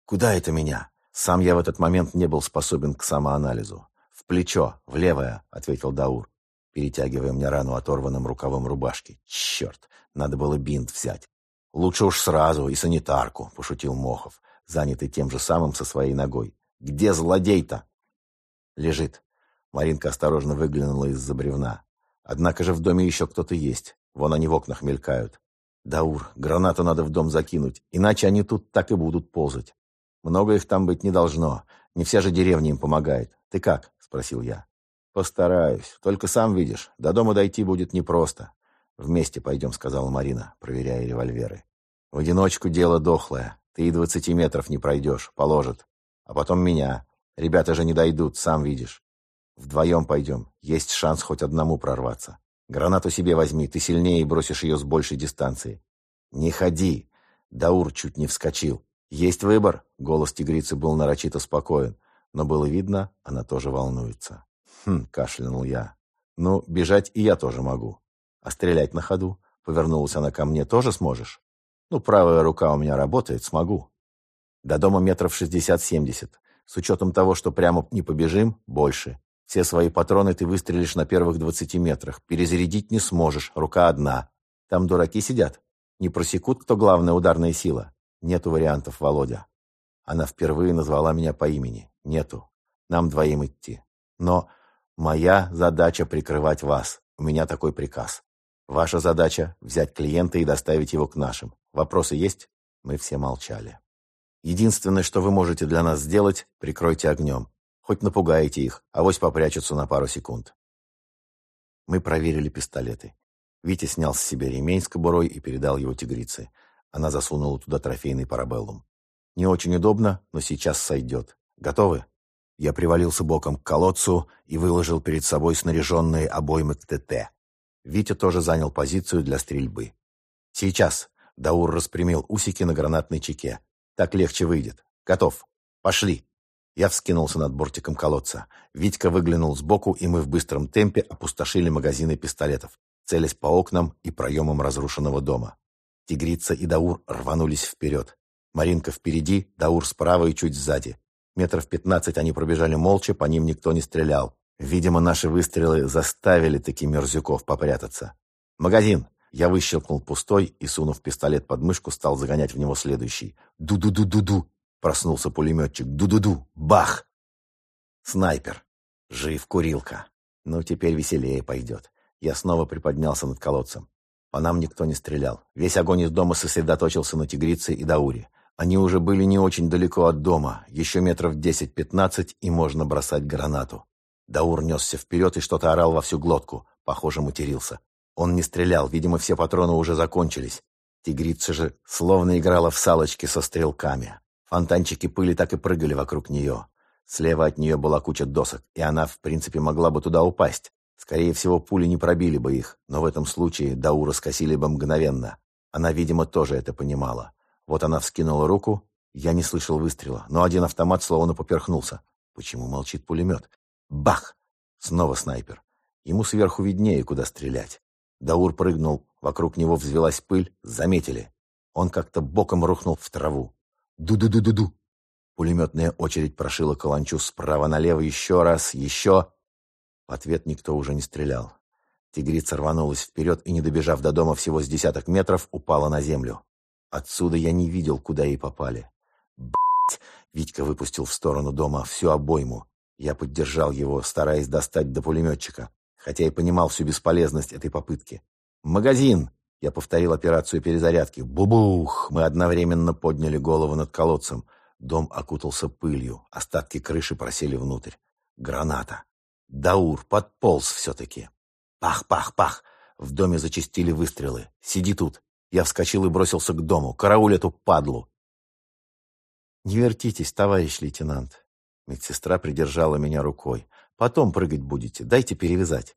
«Куда это меня?» Сам я в этот момент не был способен к самоанализу. «В плечо, в левое», — ответил Даур, перетягивая мне рану оторванным рукавом рубашки. «Черт, надо было бинт взять». «Лучше уж сразу и санитарку», — пошутил Мохов, занятый тем же самым со своей ногой. «Где злодей-то?» «Лежит». Маринка осторожно выглянула из-за бревна. «Однако же в доме еще кто-то есть. Вон они в окнах мелькают. Даур, гранату надо в дом закинуть, иначе они тут так и будут ползать. Много их там быть не должно. Не вся же деревня им помогает. Ты как?» — спросил я. «Постараюсь. Только сам видишь, до дома дойти будет непросто. «Вместе пойдем», — сказала Марина, проверяя револьверы. «В одиночку дело дохлое. Ты и двадцати метров не пройдешь. Положат. А потом меня. Ребята же не дойдут, сам видишь. Вдвоем пойдем. Есть шанс хоть одному прорваться. Гранату себе возьми, ты сильнее бросишь ее с большей дистанции». «Не ходи!» Даур чуть не вскочил. «Есть выбор?» Голос тигрицы был нарочито спокоен, но было видно, она тоже волнуется. «Хм», — кашлянул я. «Ну, бежать и я тоже могу. А стрелять на ходу? Повернулась она ко мне, тоже сможешь? Ну, правая рука у меня работает, смогу. До дома метров шестьдесят-семьдесят. С учетом того, что прямо не побежим, больше. Все свои патроны ты выстрелишь на первых двадцати метрах. Перезарядить не сможешь, рука одна. Там дураки сидят. Не просекут, кто главная ударная сила. Нету вариантов, Володя. Она впервые назвала меня по имени. Нету. Нам двоим идти. Но моя задача прикрывать вас. У меня такой приказ. Ваша задача – взять клиента и доставить его к нашим. Вопросы есть?» Мы все молчали. «Единственное, что вы можете для нас сделать – прикройте огнем. Хоть напугаете их, авось попрячутся на пару секунд». Мы проверили пистолеты. Витя снял с себя ремень с кобурой и передал его тигрице. Она засунула туда трофейный парабеллум. «Не очень удобно, но сейчас сойдет. Готовы?» Я привалился боком к колодцу и выложил перед собой снаряженные обоймы к ТТ. Витя тоже занял позицию для стрельбы. «Сейчас!» — Даур распрямил усики на гранатной чеке. «Так легче выйдет. Готов. Пошли!» Я вскинулся над бортиком колодца. Витька выглянул сбоку, и мы в быстром темпе опустошили магазины пистолетов, целясь по окнам и проемам разрушенного дома. Тигрица и Даур рванулись вперед. Маринка впереди, Даур справа и чуть сзади. Метров пятнадцать они пробежали молча, по ним никто не стрелял. Видимо, наши выстрелы заставили таки мерзюков попрятаться. «Магазин!» Я выщелкнул пустой и, сунув пистолет под мышку, стал загонять в него следующий. «Ду-ду-ду-ду-ду!» Проснулся пулеметчик. «Ду-ду-ду! Бах!» Снайпер. Жив курилка. Ну, теперь веселее пойдет. Я снова приподнялся над колодцем. По нам никто не стрелял. Весь огонь из дома сосредоточился на тигрице и Дауре. Они уже были не очень далеко от дома. Еще метров десять-пятнадцать, и можно бросать гранату. Даур несся вперед и что-то орал во всю глотку. Похоже, матерился. Он не стрелял, видимо, все патроны уже закончились. Тигрица же словно играла в салочки со стрелками. Фонтанчики пыли так и прыгали вокруг нее. Слева от нее была куча досок, и она, в принципе, могла бы туда упасть. Скорее всего, пули не пробили бы их, но в этом случае Даура скосили бы мгновенно. Она, видимо, тоже это понимала. Вот она вскинула руку. Я не слышал выстрела, но один автомат словно поперхнулся. Почему молчит пулемет? Бах! Снова снайпер. Ему сверху виднее, куда стрелять. Даур прыгнул, вокруг него взвелась пыль, заметили. Он как-то боком рухнул в траву. Ду-ду-ду-ду-ду. Пулеметная очередь прошила каланчу справа налево еще раз, еще. В ответ никто уже не стрелял. Тигрица рванулась вперед и, не добежав до дома всего с десяток метров, упала на землю. Отсюда я не видел, куда ей попали. Б***ь! Витька выпустил в сторону дома всю обойму. Я поддержал его, стараясь достать до пулеметчика, хотя и понимал всю бесполезность этой попытки. «Магазин!» Я повторил операцию перезарядки. Бубух! Мы одновременно подняли голову над колодцем. Дом окутался пылью, остатки крыши просели внутрь. Граната. Даур подполз все-таки. Пах-пах-пах! В доме зачистили выстрелы. «Сиди тут!» Я вскочил и бросился к дому. «Карауль эту падлу!» «Не вертитесь, товарищ лейтенант!» Медсестра придержала меня рукой. «Потом прыгать будете. Дайте перевязать».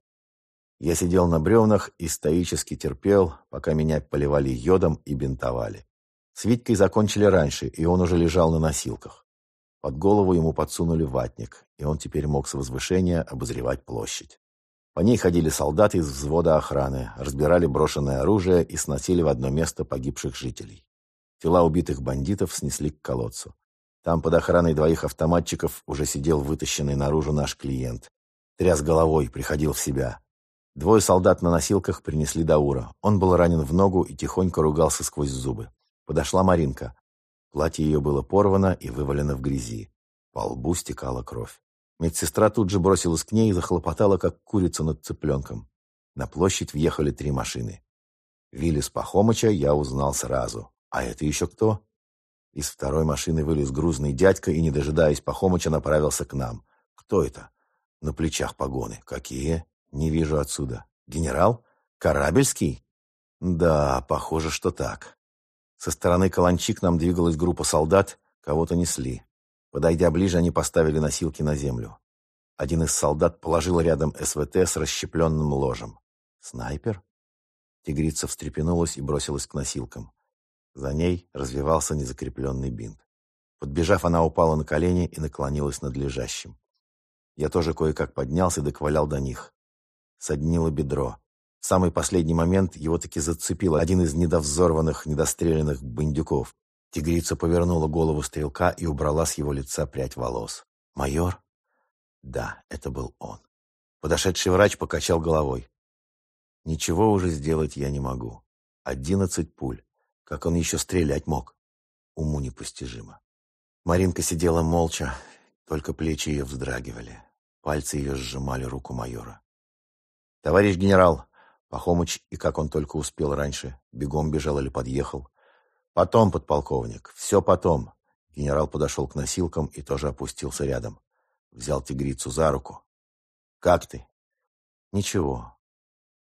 Я сидел на бревнах и стоически терпел, пока меня поливали йодом и бинтовали. С Витькой закончили раньше, и он уже лежал на носилках. Под голову ему подсунули ватник, и он теперь мог с возвышения обозревать площадь. По ней ходили солдаты из взвода охраны, разбирали брошенное оружие и сносили в одно место погибших жителей. Тела убитых бандитов снесли к колодцу. Там под охраной двоих автоматчиков уже сидел вытащенный наружу наш клиент. Тряс головой, приходил в себя. Двое солдат на носилках принесли Даура. Он был ранен в ногу и тихонько ругался сквозь зубы. Подошла Маринка. Платье ее было порвано и вывалено в грязи. По лбу стекала кровь. Медсестра тут же бросилась к ней и захлопотала, как курица над цыпленком. На площадь въехали три машины. Виллис Пахомыча я узнал сразу. А это еще кто? Из второй машины вылез грузный дядька и, не дожидаясь Пахомыча, направился к нам. Кто это? На плечах погоны. Какие? Не вижу отсюда. Генерал? Карабельский? Да, похоже, что так. Со стороны Каланчи к нам двигалась группа солдат, кого-то несли. Подойдя ближе, они поставили носилки на землю. Один из солдат положил рядом СВТ с расщепленным ложем. «Снайпер?» Тигрица встрепенулась и бросилась к носилкам. За ней развивался незакрепленный бинт. Подбежав, она упала на колени и наклонилась над лежащим. Я тоже кое-как поднялся и доквалял до них. Соднило бедро. В самый последний момент его таки зацепил один из недовзорванных, недостреленных бандюков. Тигрица повернула голову стрелка и убрала с его лица прядь волос. «Майор?» Да, это был он. Подошедший врач покачал головой. «Ничего уже сделать я не могу. Одиннадцать пуль. Как он еще стрелять мог? Уму непостижимо». Маринка сидела молча, только плечи ее вздрагивали. Пальцы ее сжимали руку майора. «Товарищ генерал, Пахомыч, и как он только успел раньше, бегом бежал или подъехал. «Потом, подполковник, все потом». Генерал подошел к носилкам и тоже опустился рядом. Взял тигрицу за руку. «Как ты?» «Ничего.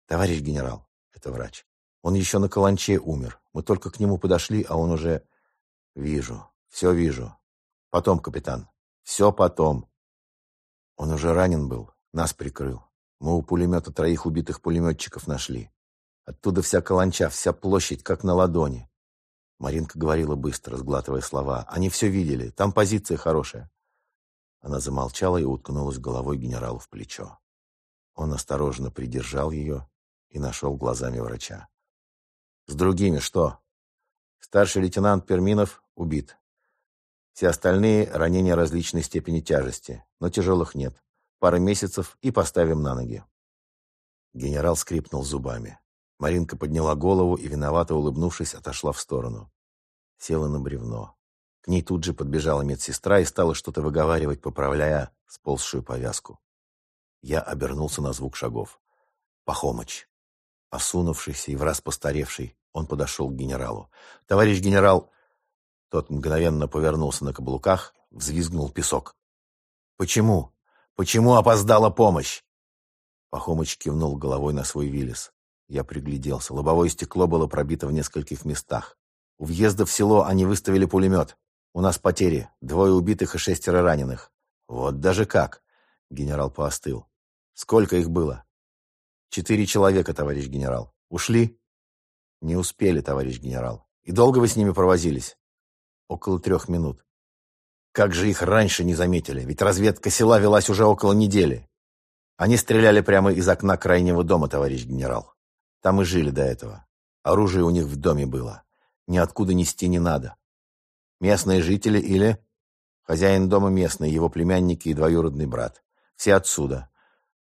Товарищ генерал, это врач. Он еще на каланче умер. Мы только к нему подошли, а он уже...» «Вижу, все вижу. Потом, капитан, все потом». Он уже ранен был, нас прикрыл. Мы у пулемета троих убитых пулеметчиков нашли. Оттуда вся каланча, вся площадь, как на ладони. Маринка говорила быстро, сглатывая слова. Они все видели, там позиция хорошая. Она замолчала и уткнулась головой генералу в плечо. Он осторожно придержал ее и нашел глазами врача. «С другими что?» «Старший лейтенант Перминов убит. Все остальные — ранения различной степени тяжести, но тяжелых нет. Пара месяцев и поставим на ноги. Генерал скрипнул зубами. Маринка подняла голову и, виновато улыбнувшись, отошла в сторону. Села на бревно. К ней тут же подбежала медсестра и стала что-то выговаривать, поправляя сползшую повязку. Я обернулся на звук шагов. Пахомыч. Осунувшийся и враз постаревший, он подошел к генералу. «Товарищ генерал...» Тот мгновенно повернулся на каблуках, взвизгнул песок. «Почему?» Почему опоздала помощь?» Пахомыч кивнул головой на свой вилис. Я пригляделся. Лобовое стекло было пробито в нескольких местах. У въезда в село они выставили пулемет. У нас потери. Двое убитых и шестеро раненых. Вот даже как. Генерал поостыл. Сколько их было? Четыре человека, товарищ генерал. Ушли? Не успели, товарищ генерал. И долго вы с ними провозились? Около трех минут. Как же их раньше не заметили, ведь разведка села велась уже около недели. Они стреляли прямо из окна крайнего дома, товарищ генерал. Там и жили до этого. Оружие у них в доме было. Ниоткуда нести не надо. Местные жители или... Хозяин дома местный, его племянники и двоюродный брат. Все отсюда.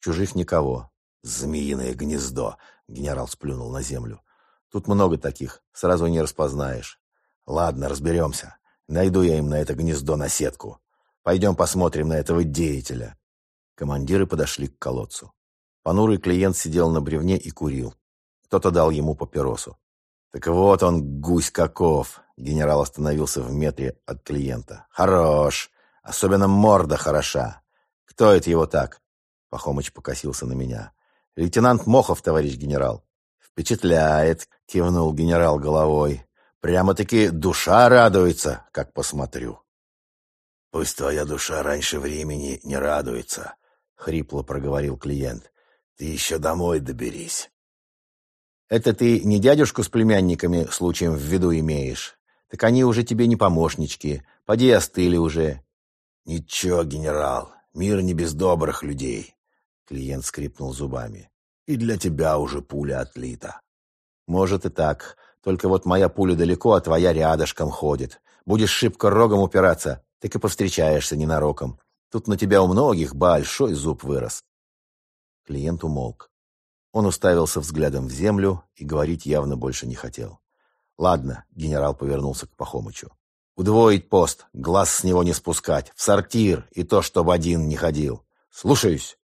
Чужих никого. Змеиное гнездо, генерал сплюнул на землю. Тут много таких, сразу не распознаешь. Ладно, разберемся. Найду я им на это гнездо на сетку. Пойдем посмотрим на этого деятеля. Командиры подошли к колодцу. Понурый клиент сидел на бревне и курил. Кто-то дал ему папиросу. «Так вот он, гусь каков!» Генерал остановился в метре от клиента. «Хорош! Особенно морда хороша! Кто это его так?» Пахомыч покосился на меня. «Лейтенант Мохов, товарищ генерал». «Впечатляет! кивнул генерал головой. Прямо-таки душа радуется, как посмотрю. Пусть твоя душа раньше времени не радуется, хрипло проговорил клиент. Ты еще домой доберись. Это ты не дядюшку с племянниками случаем в виду имеешь? Так они уже тебе не помощнички. Поди остыли уже. Ничего, генерал, мир не без добрых людей. Клиент скрипнул зубами. И для тебя уже пуля отлита. Может и так. Только вот моя пуля далеко, а твоя рядышком ходит. Будешь шибко рогом упираться, так и повстречаешься ненароком. Тут на тебя у многих большой зуб вырос. Клиент умолк. Он уставился взглядом в землю и говорить явно больше не хотел. «Ладно», — генерал повернулся к Пахомычу. «Удвоить пост, глаз с него не спускать, в сортир, и то, чтобы один не ходил. Слушаюсь!»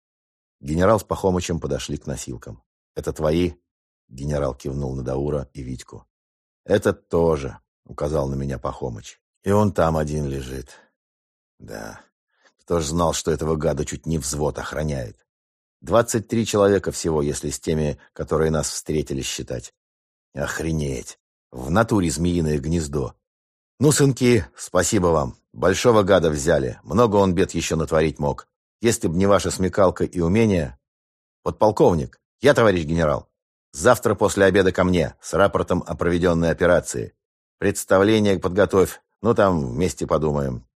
Генерал с Пахомычем подошли к носилкам. «Это твои?» — генерал кивнул на Даура и Витьку. «Этот тоже», — указал на меня Пахомыч. «И он там один лежит». «Да, кто ж знал, что этого гада чуть не взвод охраняет?» Двадцать три человека всего, если с теми, которые нас встретили, считать. Охренеть. В натуре змеиное гнездо. Ну, сынки, спасибо вам. Большого гада взяли. Много он бед еще натворить мог. Если б не ваша смекалка и умение... Подполковник, я, товарищ генерал. Завтра после обеда ко мне с рапортом о проведенной операции. Представление подготовь. Ну, там вместе подумаем.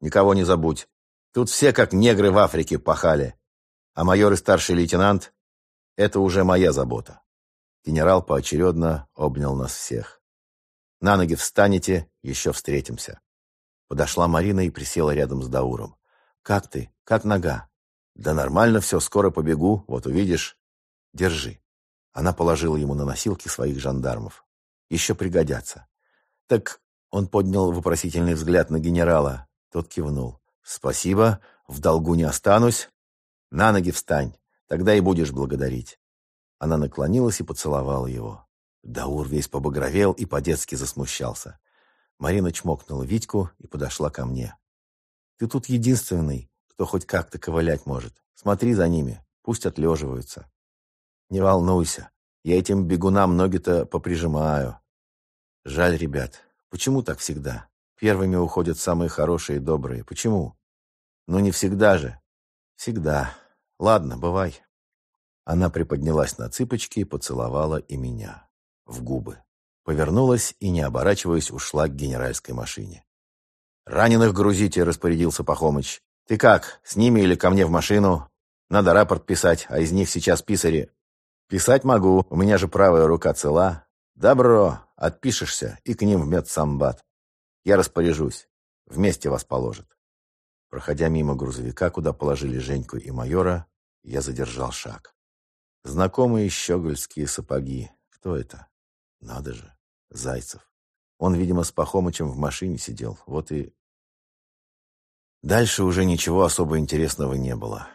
Никого не забудь. Тут все как негры в Африке пахали. А майор и старший лейтенант — это уже моя забота. Генерал поочередно обнял нас всех. На ноги встанете, еще встретимся. Подошла Марина и присела рядом с Дауром. «Как ты? Как нога?» «Да нормально все, скоро побегу, вот увидишь». «Держи». Она положила ему на носилки своих жандармов. «Еще пригодятся». «Так...» — он поднял вопросительный взгляд на генерала. Тот кивнул. «Спасибо, в долгу не останусь. На ноги встань, тогда и будешь благодарить». Она наклонилась и поцеловала его. Даур весь побагровел и по-детски засмущался. Марина чмокнула Витьку и подошла ко мне. «Ты тут единственный, кто хоть как-то ковылять может. Смотри за ними, пусть отлеживаются». «Не волнуйся, я этим бегунам ноги-то поприжимаю». «Жаль, ребят, почему так всегда? Первыми уходят самые хорошие и добрые. Почему?» «Ну не всегда же. «Всегда. Ладно, бывай». Она приподнялась на цыпочки и поцеловала и меня. В губы. Повернулась и, не оборачиваясь, ушла к генеральской машине. «Раненых грузите», — распорядился Пахомыч. «Ты как, с ними или ко мне в машину? Надо рапорт писать, а из них сейчас писари». «Писать могу, у меня же правая рука цела». «Добро, отпишешься и к ним в медсамбат. Я распоряжусь. Вместе вас положат». Проходя мимо грузовика, куда положили Женьку и майора, я задержал шаг. Знакомые щегольские сапоги. Кто это? Надо же. Зайцев. Он, видимо, с Пахомычем в машине сидел. Вот и... Дальше уже ничего особо интересного не было.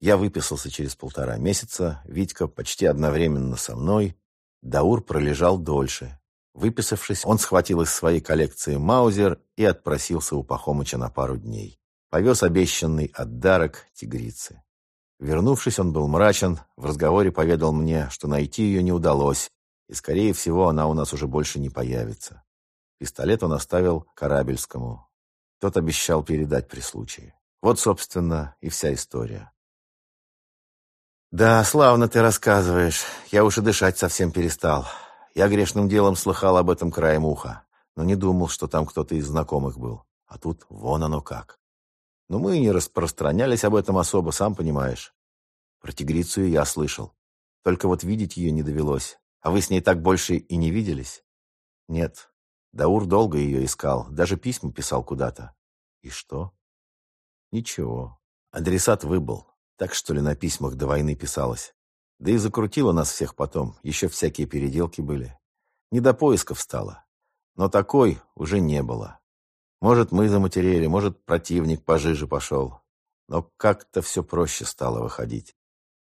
Я выписался через полтора месяца, Витька почти одновременно со мной. Даур пролежал дольше. Выписавшись, он схватил из своей коллекции маузер и отпросился у Пахомыча на пару дней. Повез обещанный отдарок тигрицы. Вернувшись, он был мрачен, в разговоре поведал мне, что найти ее не удалось, и, скорее всего, она у нас уже больше не появится. Пистолет он оставил Карабельскому. Тот обещал передать при случае. Вот, собственно, и вся история. «Да, славно ты рассказываешь. Я уж и дышать совсем перестал. Я грешным делом слыхал об этом краем уха, но не думал, что там кто-то из знакомых был. А тут вон оно как. Но мы и не распространялись об этом особо, сам понимаешь. Про тигрицу я слышал. Только вот видеть ее не довелось. А вы с ней так больше и не виделись? Нет. Даур долго ее искал, даже письма писал куда-то. И что? Ничего. Адресат выбыл. Так что ли на письмах до войны писалось. Да и закрутило нас всех потом. Еще всякие переделки были. Не до поисков стало. Но такой уже не было. Может, мы заматерели, может, противник пожиже пошел. Но как-то все проще стало выходить.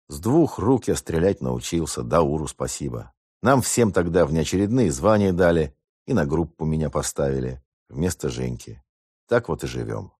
С двух рук я стрелять научился, Дауру спасибо. Нам всем тогда внеочередные звания дали и на группу меня поставили вместо Женьки. Так вот и живем.